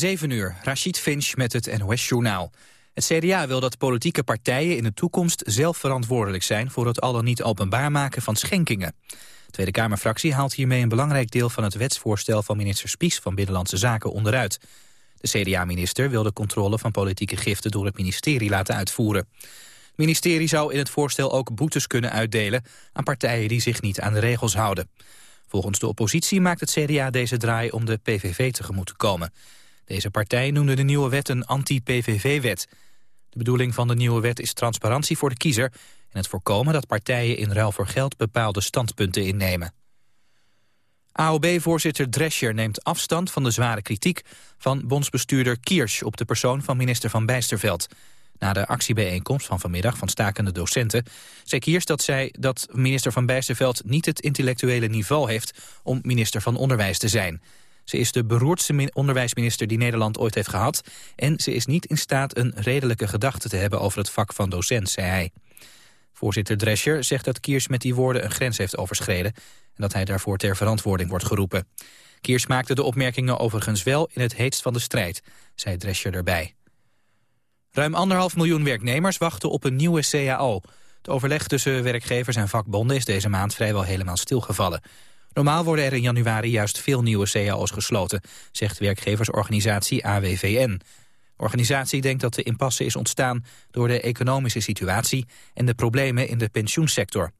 7 uur, Rachid Finch met het NOS-journaal. Het CDA wil dat politieke partijen in de toekomst zelf verantwoordelijk zijn... voor het al dan niet openbaar maken van schenkingen. De Tweede Kamerfractie haalt hiermee een belangrijk deel van het wetsvoorstel... van minister Spies van Binnenlandse Zaken onderuit. De CDA-minister wil de controle van politieke giften door het ministerie laten uitvoeren. Het ministerie zou in het voorstel ook boetes kunnen uitdelen... aan partijen die zich niet aan de regels houden. Volgens de oppositie maakt het CDA deze draai om de PVV tegemoet te komen. Deze partij noemde de nieuwe wet een anti-PVV-wet. De bedoeling van de nieuwe wet is transparantie voor de kiezer... en het voorkomen dat partijen in ruil voor geld bepaalde standpunten innemen. AOB-voorzitter Drescher neemt afstand van de zware kritiek... van bondsbestuurder Kiersch op de persoon van minister Van Bijsterveld. Na de actiebijeenkomst van vanmiddag van stakende docenten... zei Kiers dat, zij, dat minister Van Bijsterveld niet het intellectuele niveau heeft... om minister van Onderwijs te zijn. Ze is de beroerdste onderwijsminister die Nederland ooit heeft gehad... en ze is niet in staat een redelijke gedachte te hebben over het vak van docent, zei hij. Voorzitter Drescher zegt dat Kiers met die woorden een grens heeft overschreden... en dat hij daarvoor ter verantwoording wordt geroepen. Kiers maakte de opmerkingen overigens wel in het heetst van de strijd, zei Drescher erbij. Ruim anderhalf miljoen werknemers wachten op een nieuwe CAO. Het overleg tussen werkgevers en vakbonden is deze maand vrijwel helemaal stilgevallen. Normaal worden er in januari juist veel nieuwe cao's gesloten, zegt werkgeversorganisatie AWVN. De organisatie denkt dat de impasse is ontstaan door de economische situatie en de problemen in de pensioensector.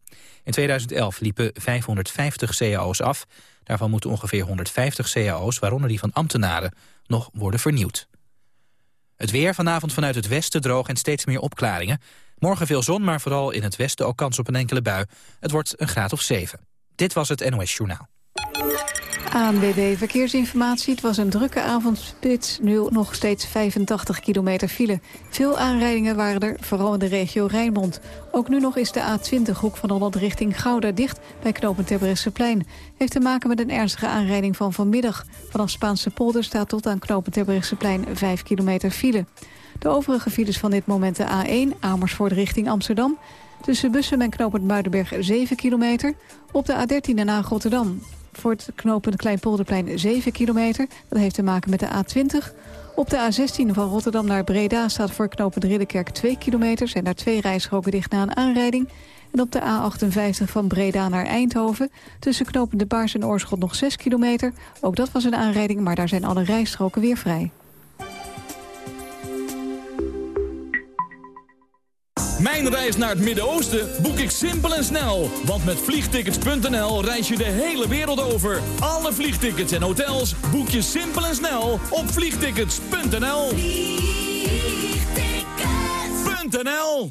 In 2011 liepen 550 cao's af. Daarvan moeten ongeveer 150 cao's, waaronder die van ambtenaren, nog worden vernieuwd. Het weer vanavond vanuit het westen droog en steeds meer opklaringen. Morgen veel zon, maar vooral in het westen ook kans op een enkele bui. Het wordt een graad of 7. Dit was het NOS Journaal. ANWB Verkeersinformatie. Het was een drukke avondspits. Nu nog steeds 85 kilometer file. Veel aanrijdingen waren er, vooral in de regio Rijnmond. Ook nu nog is de A20 hoek van Holland richting Gouda dicht... bij knooppunt Terbrechtseplein. Heeft te maken met een ernstige aanrijding van vanmiddag. Vanaf Spaanse polder staat tot aan knooppunt Terbrechtseplein 5 kilometer file. De overige files van dit moment de A1, Amersfoort richting Amsterdam... Tussen Bussen en knooppunt Muidenberg 7 kilometer. Op de A13 naar Haag Rotterdam. Voor het knooppunt Kleinpolderplein 7 kilometer. Dat heeft te maken met de A20. Op de A16 van Rotterdam naar Breda staat voor knooppunt Ridderkerk 2 kilometer. Zijn daar twee rijstroken dicht na een aanrijding. En op de A58 van Breda naar Eindhoven... tussen knooppunt De Baars en Oorschot nog 6 kilometer. Ook dat was een aanrijding, maar daar zijn alle rijstroken weer vrij. Mijn reis naar het Midden-Oosten boek ik simpel en snel. Want met vliegtickets.nl reis je de hele wereld over. Alle vliegtickets en hotels boek je simpel en snel op vliegtickets.nl. Vliegtickets.nl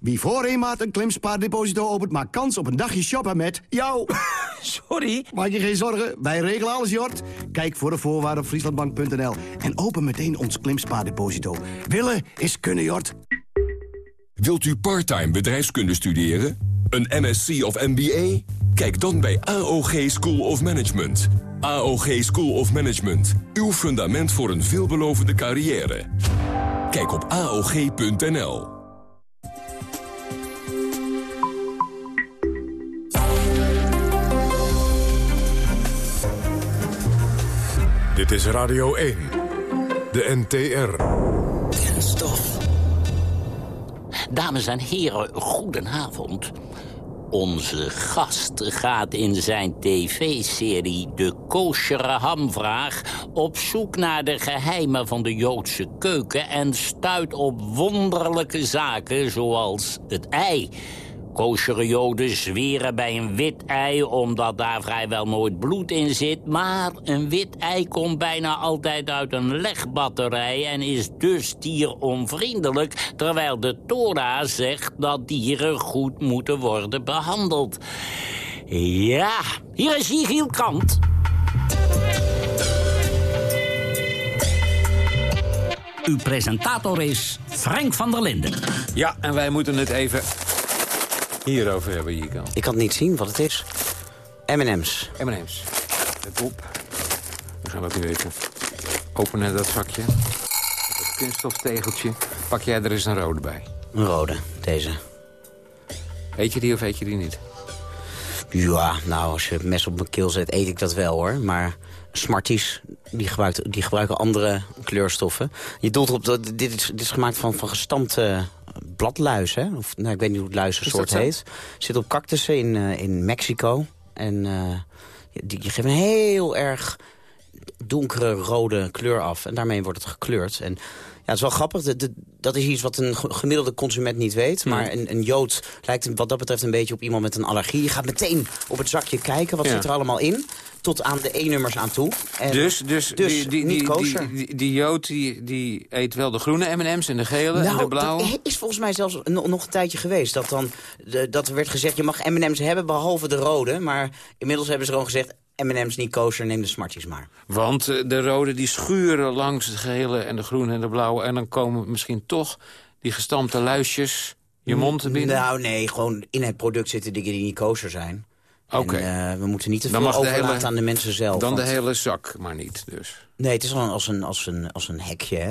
Wie voor een maand een klimspaardeposito opent, maakt kans op een dagje shoppen met jou. Sorry? Maak je geen zorgen, wij regelen alles, Jort. Kijk voor de voorwaarden op frieslandbank.nl en open meteen ons klimspaardeposito. Willen is kunnen, Jort. Wilt u parttime bedrijfskunde studeren? Een MSc of MBA? Kijk dan bij AOG School of Management. AOG School of Management. Uw fundament voor een veelbelovende carrière. Kijk op AOG.nl. Dit is Radio 1. De NTR. Kenstof. Dames en heren, goedenavond. Onze gast gaat in zijn tv-serie De Koosjere Hamvraag... op zoek naar de geheimen van de Joodse keuken... en stuit op wonderlijke zaken zoals het ei... Koosjere joden zweren bij een wit ei omdat daar vrijwel nooit bloed in zit. Maar een wit ei komt bijna altijd uit een legbatterij en is dus dieronvriendelijk. Terwijl de Torah zegt dat dieren goed moeten worden behandeld. Ja, hier is Giel Kant. Uw presentator is Frank van der Linden. Ja, en wij moeten het even hierover hebben, hier kan. Ik kan niet zien wat het is. M&M's. M&M's. Let op. We gaan dat nu even openen, dat zakje. Dat kunststoftegeltje. Pak jij er eens een rode bij. Een rode, deze. Eet je die of eet je die niet? Ja, nou, als je het mes op mijn keel zet, eet ik dat wel, hoor. Maar Smarties, die, gebruikt, die gebruiken andere kleurstoffen. Je doelt erop, dat dit is, dit is gemaakt van, van gestampte bladluis, hè? Of, nou, ik weet niet hoe het luizensoort heet. Zit op cactussen in, uh, in Mexico. En uh, die, die geven een heel erg donkere rode kleur af. En daarmee wordt het gekleurd. En ja, het is wel grappig. De, dat is iets wat een gemiddelde consument niet weet. Maar een, een Jood lijkt wat dat betreft een beetje op iemand met een allergie. Je gaat meteen op het zakje kijken. Wat zit er allemaal in? Tot aan de E-nummers aan toe. En dus dus, dus die, die, niet kosher. Die, die, Jood die, die eet wel de groene M&M's en de gele nou, en de blauwe? dat is volgens mij zelfs nog een tijdje geweest. Dat, dan, de, dat er werd gezegd, je mag M&M's hebben behalve de rode. Maar inmiddels hebben ze gewoon gezegd... M&M's niet kosher, neem de smartjes maar. Want eh, de rode die schuren langs de gele en de groene en de blauwe... en dan komen misschien toch die gestampte luisjes je mond te binnen? Nou, nee, gewoon in het product zitten dingen die niet kosher zijn. Oké. Uh, we moeten niet te veel overlaten aan de mensen zelf. Dan de hele zak, maar niet dus. Nee, het is al als een, als een, als een hekje. Hè.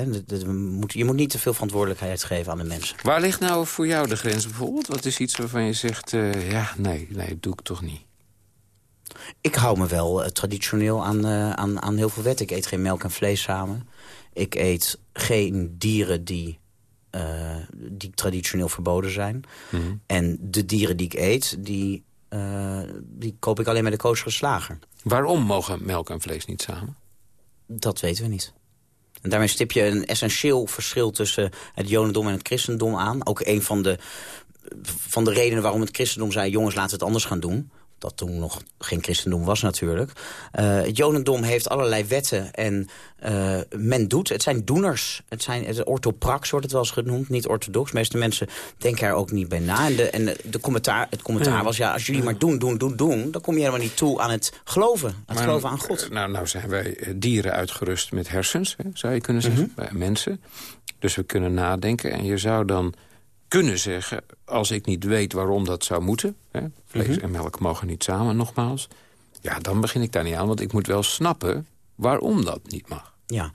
je moet niet te veel verantwoordelijkheid geven aan de mensen. Waar ligt nou voor jou de grens bijvoorbeeld? Wat is iets waarvan je zegt, uh, ja, nee, nee, doe ik toch niet? Ik hou me wel uh, traditioneel aan, aan, aan heel veel wetten. Ik eet geen melk en vlees samen. Ik eet geen dieren die, uh, die traditioneel verboden zijn. Mm -hmm. En de dieren die ik eet, die, die koop ik alleen bij de koosere slager. Waarom mogen melk en vlees niet samen? Dat weten we niet. En daarmee stip je een essentieel verschil tussen het jodendom en het christendom aan. Ook een van de, van de redenen waarom het christendom zei... jongens, laten we het anders gaan doen dat toen nog geen christendom was natuurlijk. Uh, het jodendom heeft allerlei wetten en uh, men doet. Het zijn doeners. Het zijn het orthoprax wordt het wel eens genoemd, niet orthodox. De meeste mensen denken er ook niet bij na. En, de, en de, commentaar, het commentaar ja. was, ja, als jullie maar doen, doen, doen, doen... dan kom je helemaal niet toe aan het geloven. Aan het geloven aan God. Nou, nou zijn wij dieren uitgerust met hersens, hè, zou je kunnen zeggen, mm -hmm. bij mensen. Dus we kunnen nadenken en je zou dan kunnen zeggen, als ik niet weet waarom dat zou moeten... Hè, vlees mm -hmm. en melk mogen niet samen, nogmaals... ja, dan begin ik daar niet aan, want ik moet wel snappen waarom dat niet mag. Ja,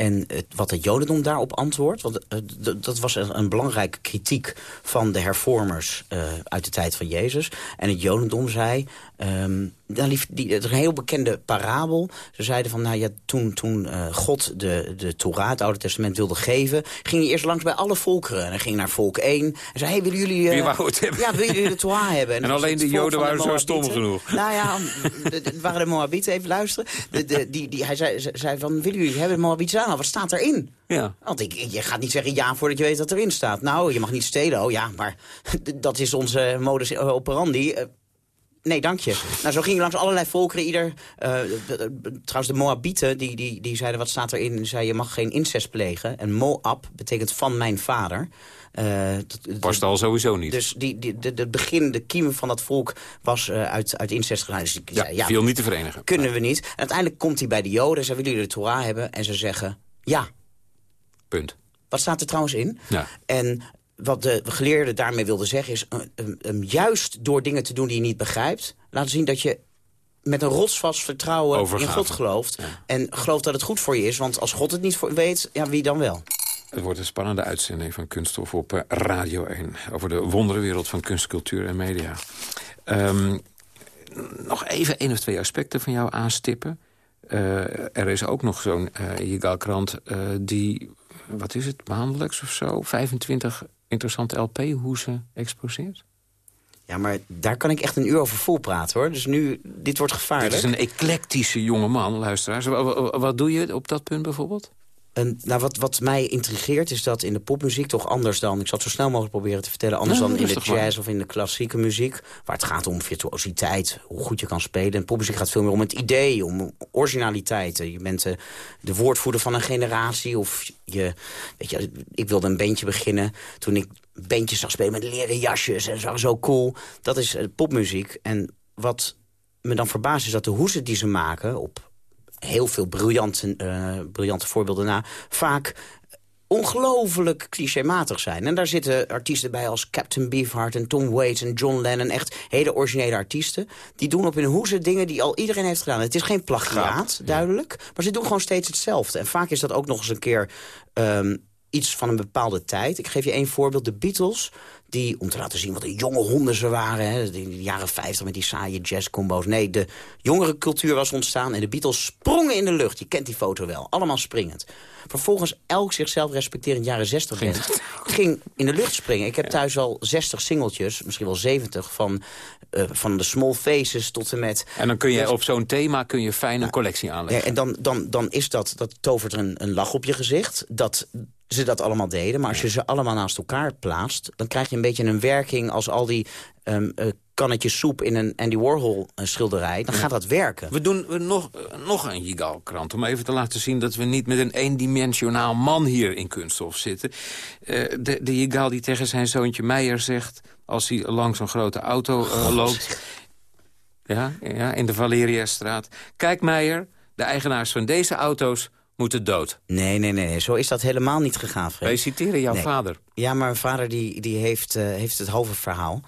en het, wat het jodendom daarop antwoordt... want uh, dat was een, een, belangrijke kritiek van de hervormers uh, uit de tijd van Jezus. En het jodendom zei... Um, dan lief, die, het is een heel bekende parabel. Ze zeiden van, nou ja, toen, toen uh, God de, de Torah, het Oude Testament, wilde geven... ging hij eerst langs bij alle volkeren. En hij ging naar volk 1 en zei, hey, willen jullie... Uh, hebben? Ja, willen jullie de Torah hebben? En, en alleen de Joden waren zo stom genoeg. Nou ja, waren de Moabieten, even luisteren. De, de, die, die, hij zei, zei van, willen jullie hebben de Moabieten aan? Wat staat erin? Ja. Want ik, je gaat niet zeggen ja voordat je weet wat erin staat. Nou, je mag niet stelen. Oh ja, maar dat is onze modus operandi. Nee, dank je. Nou, zo ging je langs allerlei volkeren. Ieder, uh, trouwens, de Moabieten, die, die, die zeiden, wat staat erin? En zei, je mag geen incest plegen. En Moab betekent van mijn vader. Uh, Past al sowieso niet. Dus die, die, de, de begin, de kiem van dat volk was uh, uit, uit incest gegaan. Dus ja, zei, ja, viel niet te verenigen. Kunnen we niet. En uiteindelijk komt hij bij de Joden en zei, willen jullie de Torah hebben? En ze zeggen, ja. Punt. Wat staat er trouwens in? Ja. En wat de geleerde daarmee wilde zeggen is... Um, um, juist door dingen te doen die je niet begrijpt... laten zien dat je met een rotsvast vertrouwen in God gelooft. Ja. En gelooft dat het goed voor je is. Want als God het niet voor weet, ja, wie dan wel? Het wordt een spannende uitzending van Kunststof op uh, Radio 1. Over de wonderenwereld van kunst, cultuur en media. Um, nog even één of twee aspecten van jou aanstippen. Uh, er is ook nog zo'n uh, Yigal-krant die wat is het, maandelijks of zo... 25 interessante LP-hoezen exposeert? Ja, maar daar kan ik echt een uur over vol praten, hoor. Dus nu, dit wordt gevaarlijk. Dit is een eclectische jonge man, luisteraars. Wat doe je op dat punt bijvoorbeeld? En, nou, wat, wat mij intrigeert is dat in de popmuziek toch anders dan... ik zal het zo snel mogelijk proberen te vertellen... anders Ja, dan in de jazz of in de klassieke muziek... waar het gaat om virtuositeit, hoe goed je kan spelen. En popmuziek gaat veel meer om het idee, om originaliteit. Je bent eh, de woordvoerder van een generatie of je... Weet je, ik wilde een bandje beginnen toen ik bandjes zag spelen met leren jasjes... en zo, zo cool. Dat is eh, popmuziek. En wat me dan verbaast is dat de hoezen die ze maken... op heel veel briljante, uh, briljante voorbeelden na... vaak ongelooflijk clichématig zijn. En daar zitten artiesten bij als Captain Beefheart en Tom Waits en John Lennon. Echt hele originele artiesten. Die doen op hun hoeze dingen die al iedereen heeft gedaan. Het is geen plagiaat, duidelijk. Maar ze doen gewoon steeds hetzelfde. En vaak is dat ook nog eens een keer... Um, iets van een bepaalde tijd. Ik geef je één voorbeeld. De Beatles, die, om te laten zien wat een jonge honden ze waren... Hè, in de jaren 50 met die saaie jazzcombo's. Nee, de jongere cultuur was ontstaan en de Beatles sprongen in de lucht. Je kent die foto wel, allemaal springend. Vervolgens elk zichzelf respecterend jaren 60 ging, ging in de lucht springen. Ik heb thuis al 60 singeltjes, misschien wel 70... van, uh, van de small faces tot en met... En dan kun je op zo'n thema kun je fijn een collectie aanleggen. Ja, en dan, dan, dan is dat, dat tovert een, een lach op je gezicht. Dat ze dat allemaal deden. Maar als je ze allemaal naast elkaar plaatst... dan krijg je een beetje een werking als al die um, uh, kannetjes soep... in een Andy Warhol uh, schilderij. Dan gaat dat werken. We doen nog, uh, nog een Jigal-krant om even te laten zien... dat we niet met een eendimensionaal man hier in Kunststof zitten. de, de Jigal die tegen zijn zoontje Meijer zegt... als hij langs zo'n grote auto loopt... Ja, ja, in de Valeriastraat. Kijk Meijer, de eigenaars van deze auto's moeten dood. Nee, nee, nee, nee. zo is dat helemaal niet gegaan. Wij citeren jouw vader. Ja, maar mijn vader die, die heeft, uh, heeft het hoofdverhaal.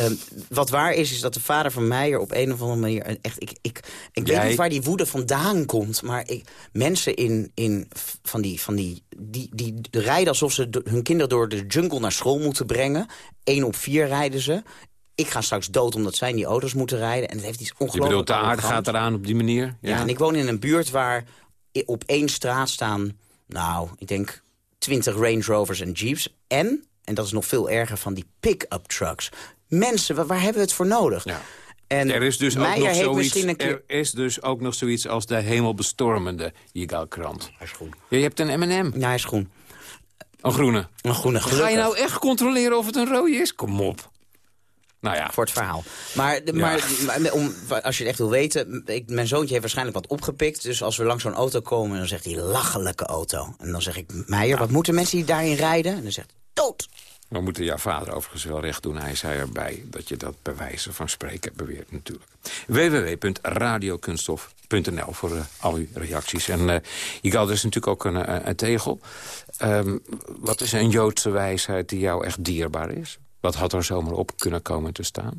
Um, wat waar is, is dat de vader van Meijer op een of andere manier... Echt, ik ik, ik weet niet waar die woede vandaan komt... maar ik, mensen in, in van die, van die, die, die rijden alsof ze hun kinderen door de jungle naar school moeten brengen. Eén op vier rijden ze ik ga straks dood omdat zij in die auto's moeten rijden. En het heeft iets ongelooflijk... Je bedoelt, de aarde gaat eraan op die manier? Ja. ja. en ik woon in een buurt waar op één straat staan, nou, ik denk 20 Range Rovers en Jeeps. En, en dat is nog veel erger, van die pick-up trucks. Mensen, waar, waar, hebben we het voor nodig? Ja. En er is, dus ook nog zoiets, een keer... er is dus ook nog zoiets als de hemelbestormende Jigal-krant. Hij is groen. Ja, je hebt een M&M. Ja, hij is groen. Een groene. Een groene, gelukkig. Ga je nou echt controleren of het een rode is? Kom op. Nou ja. Voor het verhaal. Maar, maar, maar om, als je het echt wil weten... Ik, mijn zoontje heeft waarschijnlijk wat opgepikt. Dus als we langs zo'n auto komen, dan zegt hij lachelijke auto. En dan zeg ik, Meijer, wat moeten mensen die daarin rijden? En dan zegt dood. We moeten jouw vader overigens wel recht doen. Hij zei erbij dat je dat bij wijze van spreken beweert natuurlijk. www.radiokunststof.nl voor uh, al uw reacties. En uh, je had dus natuurlijk ook een, een, een tegel. Um, wat is een Joodse wijsheid die jou echt dierbaar is? Wat had er zomaar op kunnen komen te staan?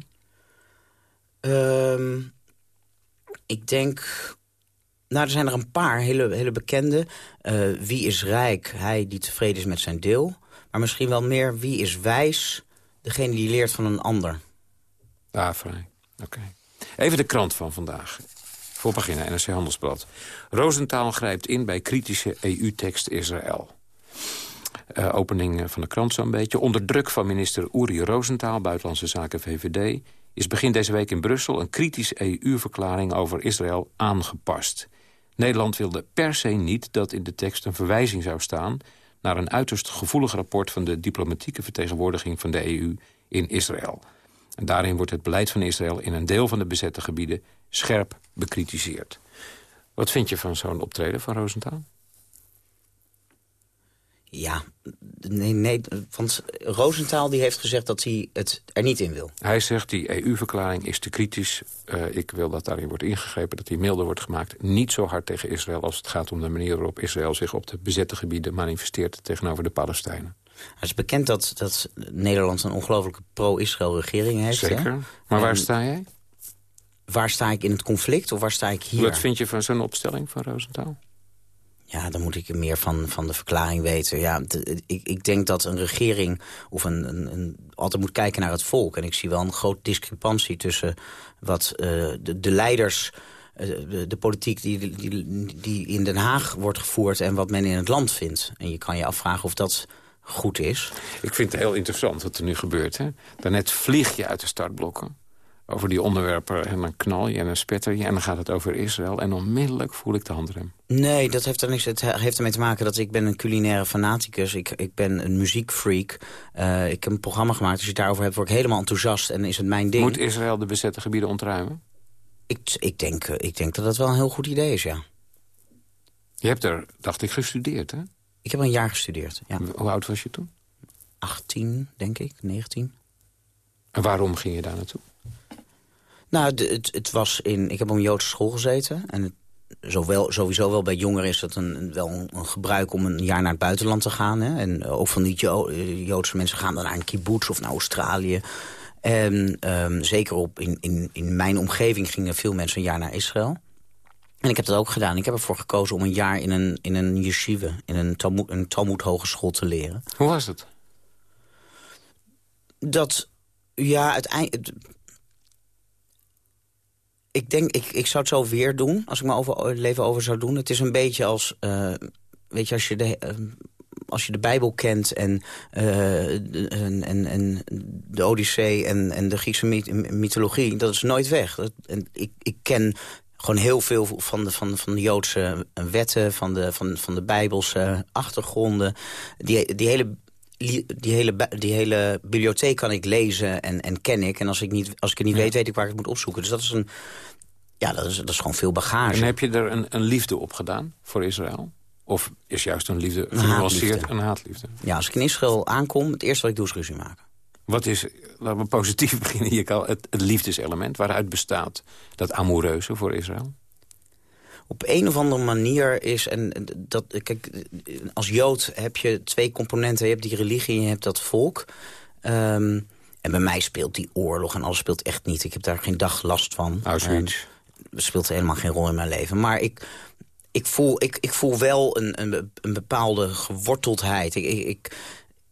Um, ik denk... Nou, er zijn er een paar hele, hele bekende. Uh, wie is rijk? Hij die tevreden is met zijn deel. Maar misschien wel meer wie is wijs? Degene die leert van een ander. Ah, vrij. Oké. Even de krant van vandaag. Voor beginnen, NRC Handelsblad. Roosentaal grijpt in bij kritische EU-tekst Israël. Uh, opening van de krant zo'n beetje. Onder druk van minister Uri Rosenthal, Buitenlandse Zaken VVD... is begin deze week in Brussel een kritische EU-verklaring over Israël aangepast. Nederland wilde per se niet dat in de tekst een verwijzing zou staan... naar een uiterst gevoelig rapport van de diplomatieke vertegenwoordiging van de EU in Israël. En daarin wordt het beleid van Israël in een deel van de bezette gebieden scherp bekritiseerd. Wat vind je van zo'n optreden van Rosenthal? Ja, nee, nee, want Roosentaal die heeft gezegd dat hij het er niet in wil. Hij zegt die EU-verklaring is te kritisch. Uh, ik wil dat daarin wordt ingegrepen, dat die milder wordt gemaakt. Niet zo hard tegen Israël als het gaat om de manier waarop Israël zich op de bezette gebieden manifesteert tegenover de Palestijnen. Het is bekend dat, dat Nederland een ongelooflijke pro-Israël regering heeft. Zeker, maar waar sta jij? Waar sta ik in het conflict of waar sta ik hier? Wat vind je van zo'n opstelling van Roosentaal? Ja, dan moet ik meer van, van de verklaring weten. Ja, ik, ik denk dat een regering of een, een, altijd moet kijken naar het volk. En ik zie wel een grote discrepantie tussen wat uh, de, de leiders... De, de, politiek die, die, die in Den Haag wordt gevoerd en wat men in het land vindt. En je kan je afvragen of dat goed is. Ik vind het heel interessant wat er nu gebeurt. Hè? Daarnet vlieg je uit de startblokken over die onderwerpen en dan knal je en dan spetter je... en dan gaat het over Israël en onmiddellijk voel ik de handrem. Nee, dat heeft er niks. Het heeft ermee te maken dat ik ben een culinaire fanaticus. Ik, ik ben een muziekfreak. Uh, ik heb een programma gemaakt. Als je het daarover hebt, word ik helemaal enthousiast en is het mijn ding. Moet Israël de bezette gebieden ontruimen? Ik, ik, denk, eh, ik denk dat dat wel een heel goed idee is, ja. Je hebt er, dacht ik, gestudeerd, hè? Ik heb een jaar gestudeerd, ja. Hoe oud was je toen? 18, denk ik, 19. En waarom ging je daar naartoe? Nou, het, het was in... Ik heb op een Joodse school gezeten. En het, zowel, sowieso wel bij jongeren is dat een, wel een gebruik om een jaar naar het buitenland te gaan. Hè? En ook van die Joodse mensen gaan dan naar een kibbutz of naar Australië. En um, zeker op in, in, in mijn omgeving gingen veel mensen een jaar naar Israël. En ik heb dat ook gedaan. Ik heb ervoor gekozen om een jaar in een, in een yeshiva, in een Talmud, een Talmud hogeschool te leren. Hoe was het? Dat, ja, uiteindelijk... Ik denk, ik, ik zou het zo weer doen, als ik mijn over, leven over zou doen. Het is een beetje als, uh, weet je, als je de... Uh, als je de Bijbel kent en, uh, en, en, en, de Odyssee en, en de Griekse mythologie, dat is nooit weg. Dat, en ik, ik ken gewoon heel veel van de, van, van de Joodse wetten, van de, van, van de Bijbelse achtergronden. Die, die hele die hele, die hele bibliotheek kan ik lezen en, en ken ik. En als ik, niet, als ik het niet weet, weet ik waar ik het moet opzoeken. Dus dat is, een, ja, dat is, dat is gewoon veel bagage. En heb je er een, een liefde op gedaan voor Israël? Of is juist een liefde genuanceerd een haatliefde? Ja, als ik in Israël aankom, het eerste wat ik doe is ruzie maken. Wat is, laten we positief beginnen, hier, het, het liefdeselement... waaruit bestaat dat amoureuze voor Israël? Op een of andere manier is... En dat, kijk, als Jood heb je twee componenten. Je hebt die religie en je hebt dat volk. Um, en bij mij speelt die oorlog en alles speelt echt niet. Ik heb daar geen dag last van. Auschwitz. Het speelt helemaal geen rol in mijn leven. Maar ik, ik, voel, ik, ik voel wel een, een, een bepaalde geworteldheid. Ik, ik, ik,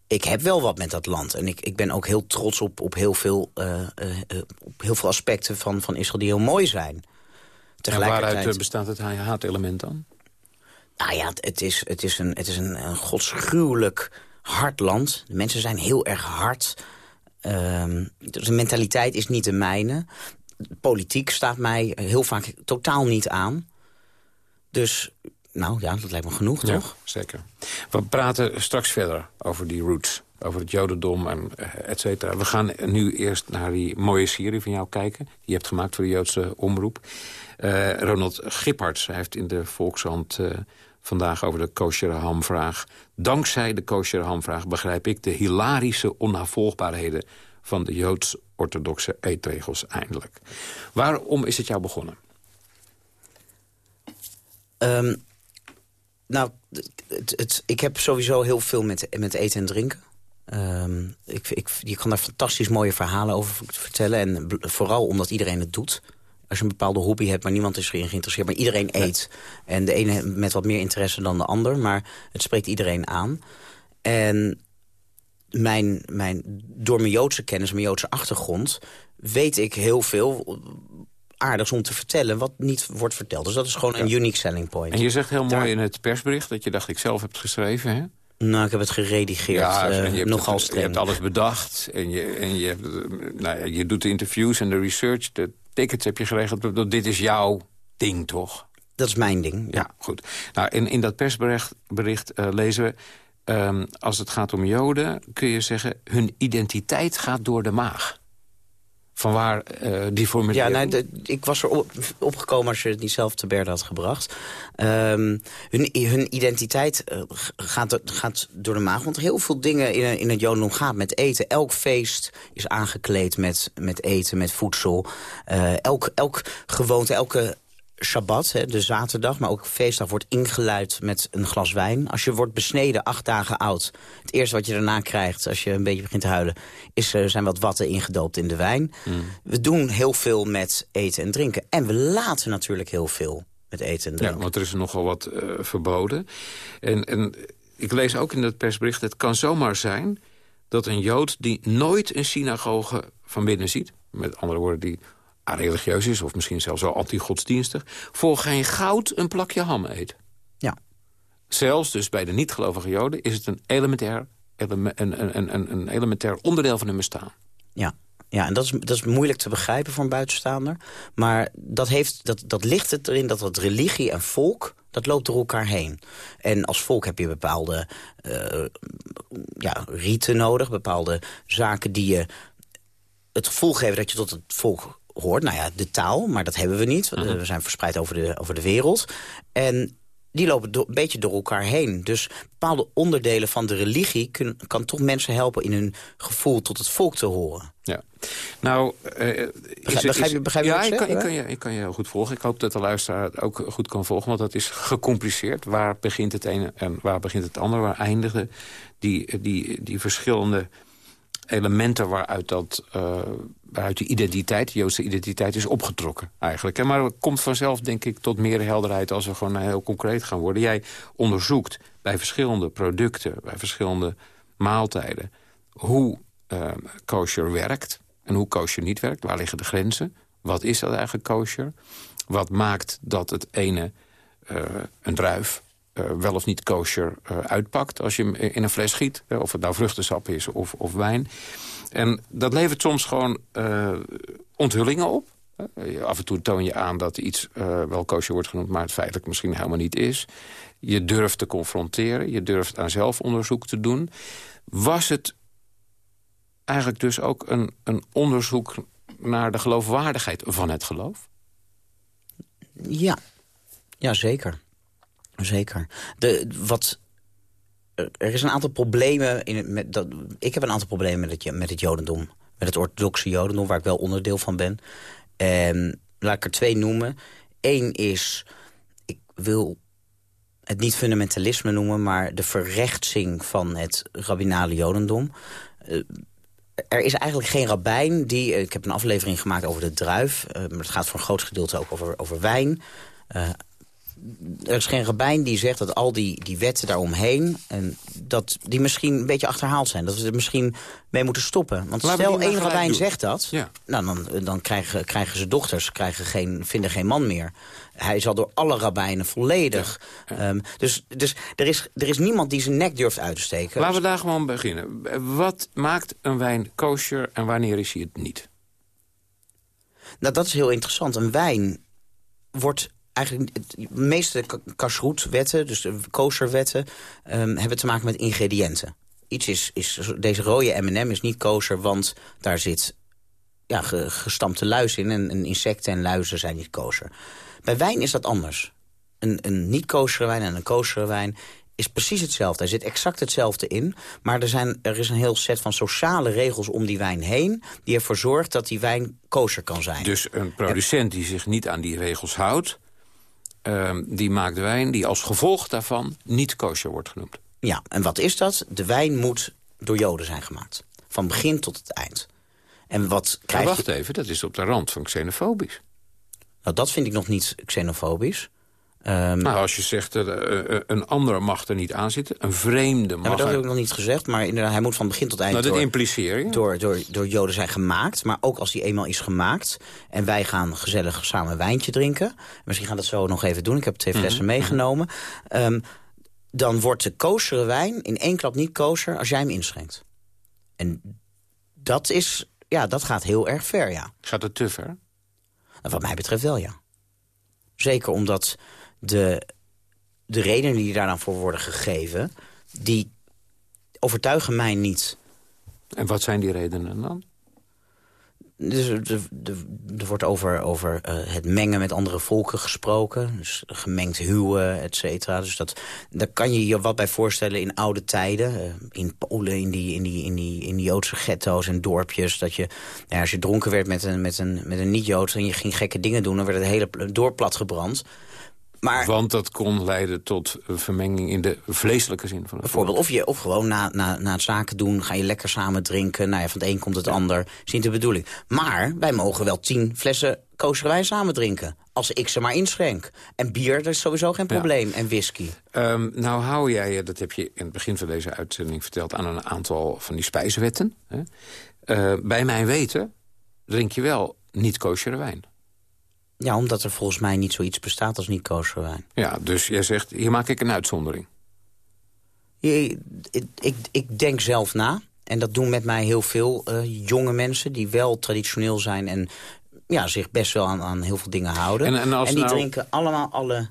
ik heb wel wat met dat land. En ik, ik ben ook heel trots op, op, heel, veel, uh, uh, op heel veel aspecten van, van Israël die heel mooi zijn. En waaruit bestaat het haatelement dan? Nou ja, het is, het is, een, het is een, een godsgruwelijk hard land. De mensen zijn heel erg hard. Um, dus de mentaliteit is niet de mijne. politiek staat mij heel vaak totaal niet aan. Dus nou ja, dat lijkt me genoeg, ja, toch? zeker. We praten straks verder over die roots. Over het jodendom en eh, et cetera. We gaan nu eerst naar die mooie serie van jou kijken. Die je hebt gemaakt voor de Joodse Omroep. Uh, Ronald Giphardt heeft in de Volkshand uh, vandaag over de kosher hamvraag. Dankzij de kosher hamvraag begrijp ik de hilarische onnavolgbaarheden... van de Joods-orthodoxe eetregels eindelijk. Waarom is het jou begonnen? Um, nou, het, ik heb sowieso heel veel met, met eten en drinken. Um, ik, ik, je kan daar fantastisch mooie verhalen over vertellen. En vooral omdat iedereen het doet. Als je een bepaalde hobby hebt, maar niemand is erin geïnteresseerd. Maar iedereen eet. En de ene met wat meer interesse dan de ander. Maar het spreekt iedereen aan. En mijn, mijn, door mijn Joodse kennis, mijn Joodse achtergrond... weet ik heel veel aardigs om te vertellen wat niet wordt verteld. Dus dat is gewoon een unique selling point. En je zegt heel mooi in het persbericht dat je dacht ik zelf heb geschreven, hè? Nou, ik heb het geredigeerd, ja, uh, je nogal streng. Je hebt alles bedacht en, je, en je, nou ja, je doet de interviews en de research. De tickets heb je geregeld. Dit is jouw ding, toch? Dat is mijn ding. Ja, goed. Nou, in, in dat persbericht bericht, uh, lezen we... Um, als het gaat om Joden, kun je zeggen... hun identiteit gaat door de maag. Van waar uh, die formulering? Ja, nee, ik was er op, opgekomen als je het niet zelf te berden had gebracht. Um, hun, hun identiteit uh, gaat, gaat door de maag. Want heel veel dingen in, in het Jodendom gaat met eten. Elk feest is aangekleed met, met eten, met voedsel. Uh, elk, elk gewoonte, elke Shabbat, hè, de zaterdag, maar ook feestdag, wordt ingeluid met een glas wijn. Als je wordt besneden, acht dagen oud, het eerste wat je daarna krijgt... als je een beetje begint te huilen, is, er zijn wat watten ingedoopt in de wijn. Mm. We doen heel veel met eten en drinken. En we laten natuurlijk heel veel met eten en drinken. Ja, want er is nogal wat uh, verboden. En, en ik lees ook in het persbericht, het kan zomaar zijn... dat een Jood die nooit een synagoge van binnen ziet... met andere woorden, die religieus is... of misschien zelfs wel anti-godsdienstig... voor geen goud een plakje ham eet. Ja. Zelfs dus bij de niet-gelovige joden... is het een elementair, een, een, een, een elementair onderdeel van hun bestaan. Ja. Ja, en dat is, dat is moeilijk te begrijpen voor een buitenstaander. Maar dat, heeft, dat, dat ligt het erin dat wat religie en volk dat loopt door elkaar heen. En als volk heb je bepaalde uh, ja, rieten nodig, bepaalde zaken die je het gevoel geven dat je tot het volk hoort. Nou ja, de taal, maar dat hebben we niet. Mhm. We zijn verspreid over de, over de wereld. En die lopen do- een beetje door elkaar heen. Dus bepaalde onderdelen van de religie... Kun, kan toch mensen helpen in hun gevoel tot het volk te horen. Ja. Nou, eh, is- begrijp is- je- begrijp je ja, ik kan, ik, kan je, ik kan je heel goed volgen. Ik hoop dat de luisteraar het ook goed kan volgen, want dat is gecompliceerd. Waar begint het ene en waar begint het andere? Waar eindigen die, die, die verschillende elementen waaruit, dat, eh, waaruit die identiteit, de Joodse identiteit, is opgetrokken eigenlijk. Maar het komt vanzelf, denk ik, tot meer helderheid als we gewoon heel concreet gaan worden. Jij onderzoekt bij verschillende producten, bij verschillende maaltijden, hoe eh, kosher werkt en hoe kosher niet werkt. Waar liggen de grenzen? Wat is dat eigenlijk kosher? Wat maakt dat het ene, eh, een druif, eh, wel of niet kosher eh, uitpakt... als je hem in een fles giet, eh, of het nou vruchtensap is of, of wijn. En dat levert soms gewoon onthullingen op. Af en toe toon je aan dat iets wel kosher wordt genoemd... maar het feitelijk misschien helemaal niet is. Je durft te confronteren, je durft aan zelfonderzoek te doen. Was het eigenlijk dus ook een, een onderzoek naar de geloofwaardigheid van het geloof? Ja, ja zeker. Zeker. De, wat, er is een aantal problemen. In met dat, ik heb een aantal problemen met het, met het jodendom. Met het orthodoxe jodendom, waar ik wel onderdeel van ben. En laat ik er twee noemen. Eén is, ik wil het niet fundamentalisme noemen... maar de verrechtsing van het rabbinale jodendom. Eh, er is eigenlijk geen rabbijn die... eh, Ik heb een aflevering gemaakt over de druif. eh, maar het gaat voor een groot gedeelte ook over, over wijn. Eh, er is geen rabbijn die zegt dat al die, die wetten daaromheen... En dat die misschien een beetje achterhaald zijn. Dat we er misschien mee moeten stoppen. Want Laten stel één doen. zegt dat... Ja. Nou, dan, dan krijgen, krijgen ze dochters, krijgen geen, vinden geen man meer. Hij is al door alle rabbijnen volledig. Ehm, dus dus er, is, er is niemand die zijn nek durft uit te steken. Laten we daar gewoon beginnen. Wat maakt een wijn kosher en wanneer is hij het niet? Nou, dat is heel interessant. Een wijn wordt eigenlijk... De meeste ka- kashrut-wetten, dus de kosherwetten... ehm, hebben te maken met ingrediënten. Iets is, is... Deze rode M&M is niet kosher, want daar zit ja, ge- gestampte luis in. En, en insecten en luizen zijn niet kosher. Bij wijn is dat anders. Een, een niet-kosher wijn en een kosher wijn is precies hetzelfde. Er zit exact hetzelfde in. Maar er, zijn, er is een heel set van sociale regels om die wijn heen... die ervoor zorgt dat die wijn kosher kan zijn. Dus een producent die zich niet aan die regels houdt... ehm, die maakt wijn die als gevolg daarvan niet kosher wordt genoemd. Ja, en wat is dat? De wijn moet door Joden zijn gemaakt. Van begin tot het eind. En wat krijg wacht je... even, dat is op de rand van xenofobisch. Nou, dat vind ik nog niet xenofobisch. Ehm, Nou, als je zegt, uh, uh, een andere mag er niet aan zitten, een vreemde ja, mag maar dat heb ik nog niet gezegd. Maar inderdaad, hij moet van begin tot eind Nou, dat door, impliceer je. door, door, door Joden zijn gemaakt. Maar ook als die eenmaal is gemaakt... en wij gaan gezellig samen een wijntje drinken... misschien gaan we dat zo nog even doen. Ik heb twee Mhm, flessen meegenomen. Ehm, dan wordt de koosere wijn in één klap niet kosher als jij hem inschenkt. En dat, is, ja, dat gaat heel erg ver, ja. Gaat het te ver? Nou, wat mij betreft wel, ja. Zeker omdat de, de redenen die daar dan voor worden gegeven... die overtuigen mij niet. En wat zijn die redenen dan? Dus er, wordt over, over eh, het mengen met andere volken gesproken. Dus gemengd huwen, et cetera. Dus dat, daar kan je je wat bij voorstellen in oude tijden. eh, in Polen, in die, in, die, in, die, in die Joodse ghetto's en dorpjes. Dat je, nou ja, als je dronken werd met een, met een, met een niet-Joods... en je ging gekke dingen doen, dan werd het hele dorp plat gebrand. Maar Want dat kon leiden tot vermenging in de vleeselijke zin van het Bijvoorbeeld, of, je, of gewoon na, na, na het zaken doen, ga je lekker samen drinken. Nou ja, van het een komt het ander. Niet de bedoeling. Maar wij mogen wel tien flessen kosher wijn samen drinken. Als ik ze maar inschenk. En bier, dat is sowieso geen probleem. En whisky. Ehm, nou hou jij dat heb je in het begin van deze uitzending verteld... aan een aantal van die spijswetten. Hè? Eh, bij mijn weten drink je wel niet kosher wijn. Ja, omdat er volgens mij niet zoiets bestaat als niet kosher wijn. Ja, dus jij zegt, hier maak ik een uitzondering. Je- ik, ik, ik denk zelf na. En dat doen met mij heel veel eh, jonge mensen die wel traditioneel zijn... en ja, zich best wel aan, aan heel veel dingen houden. En- en als die nou- drinken allemaal alle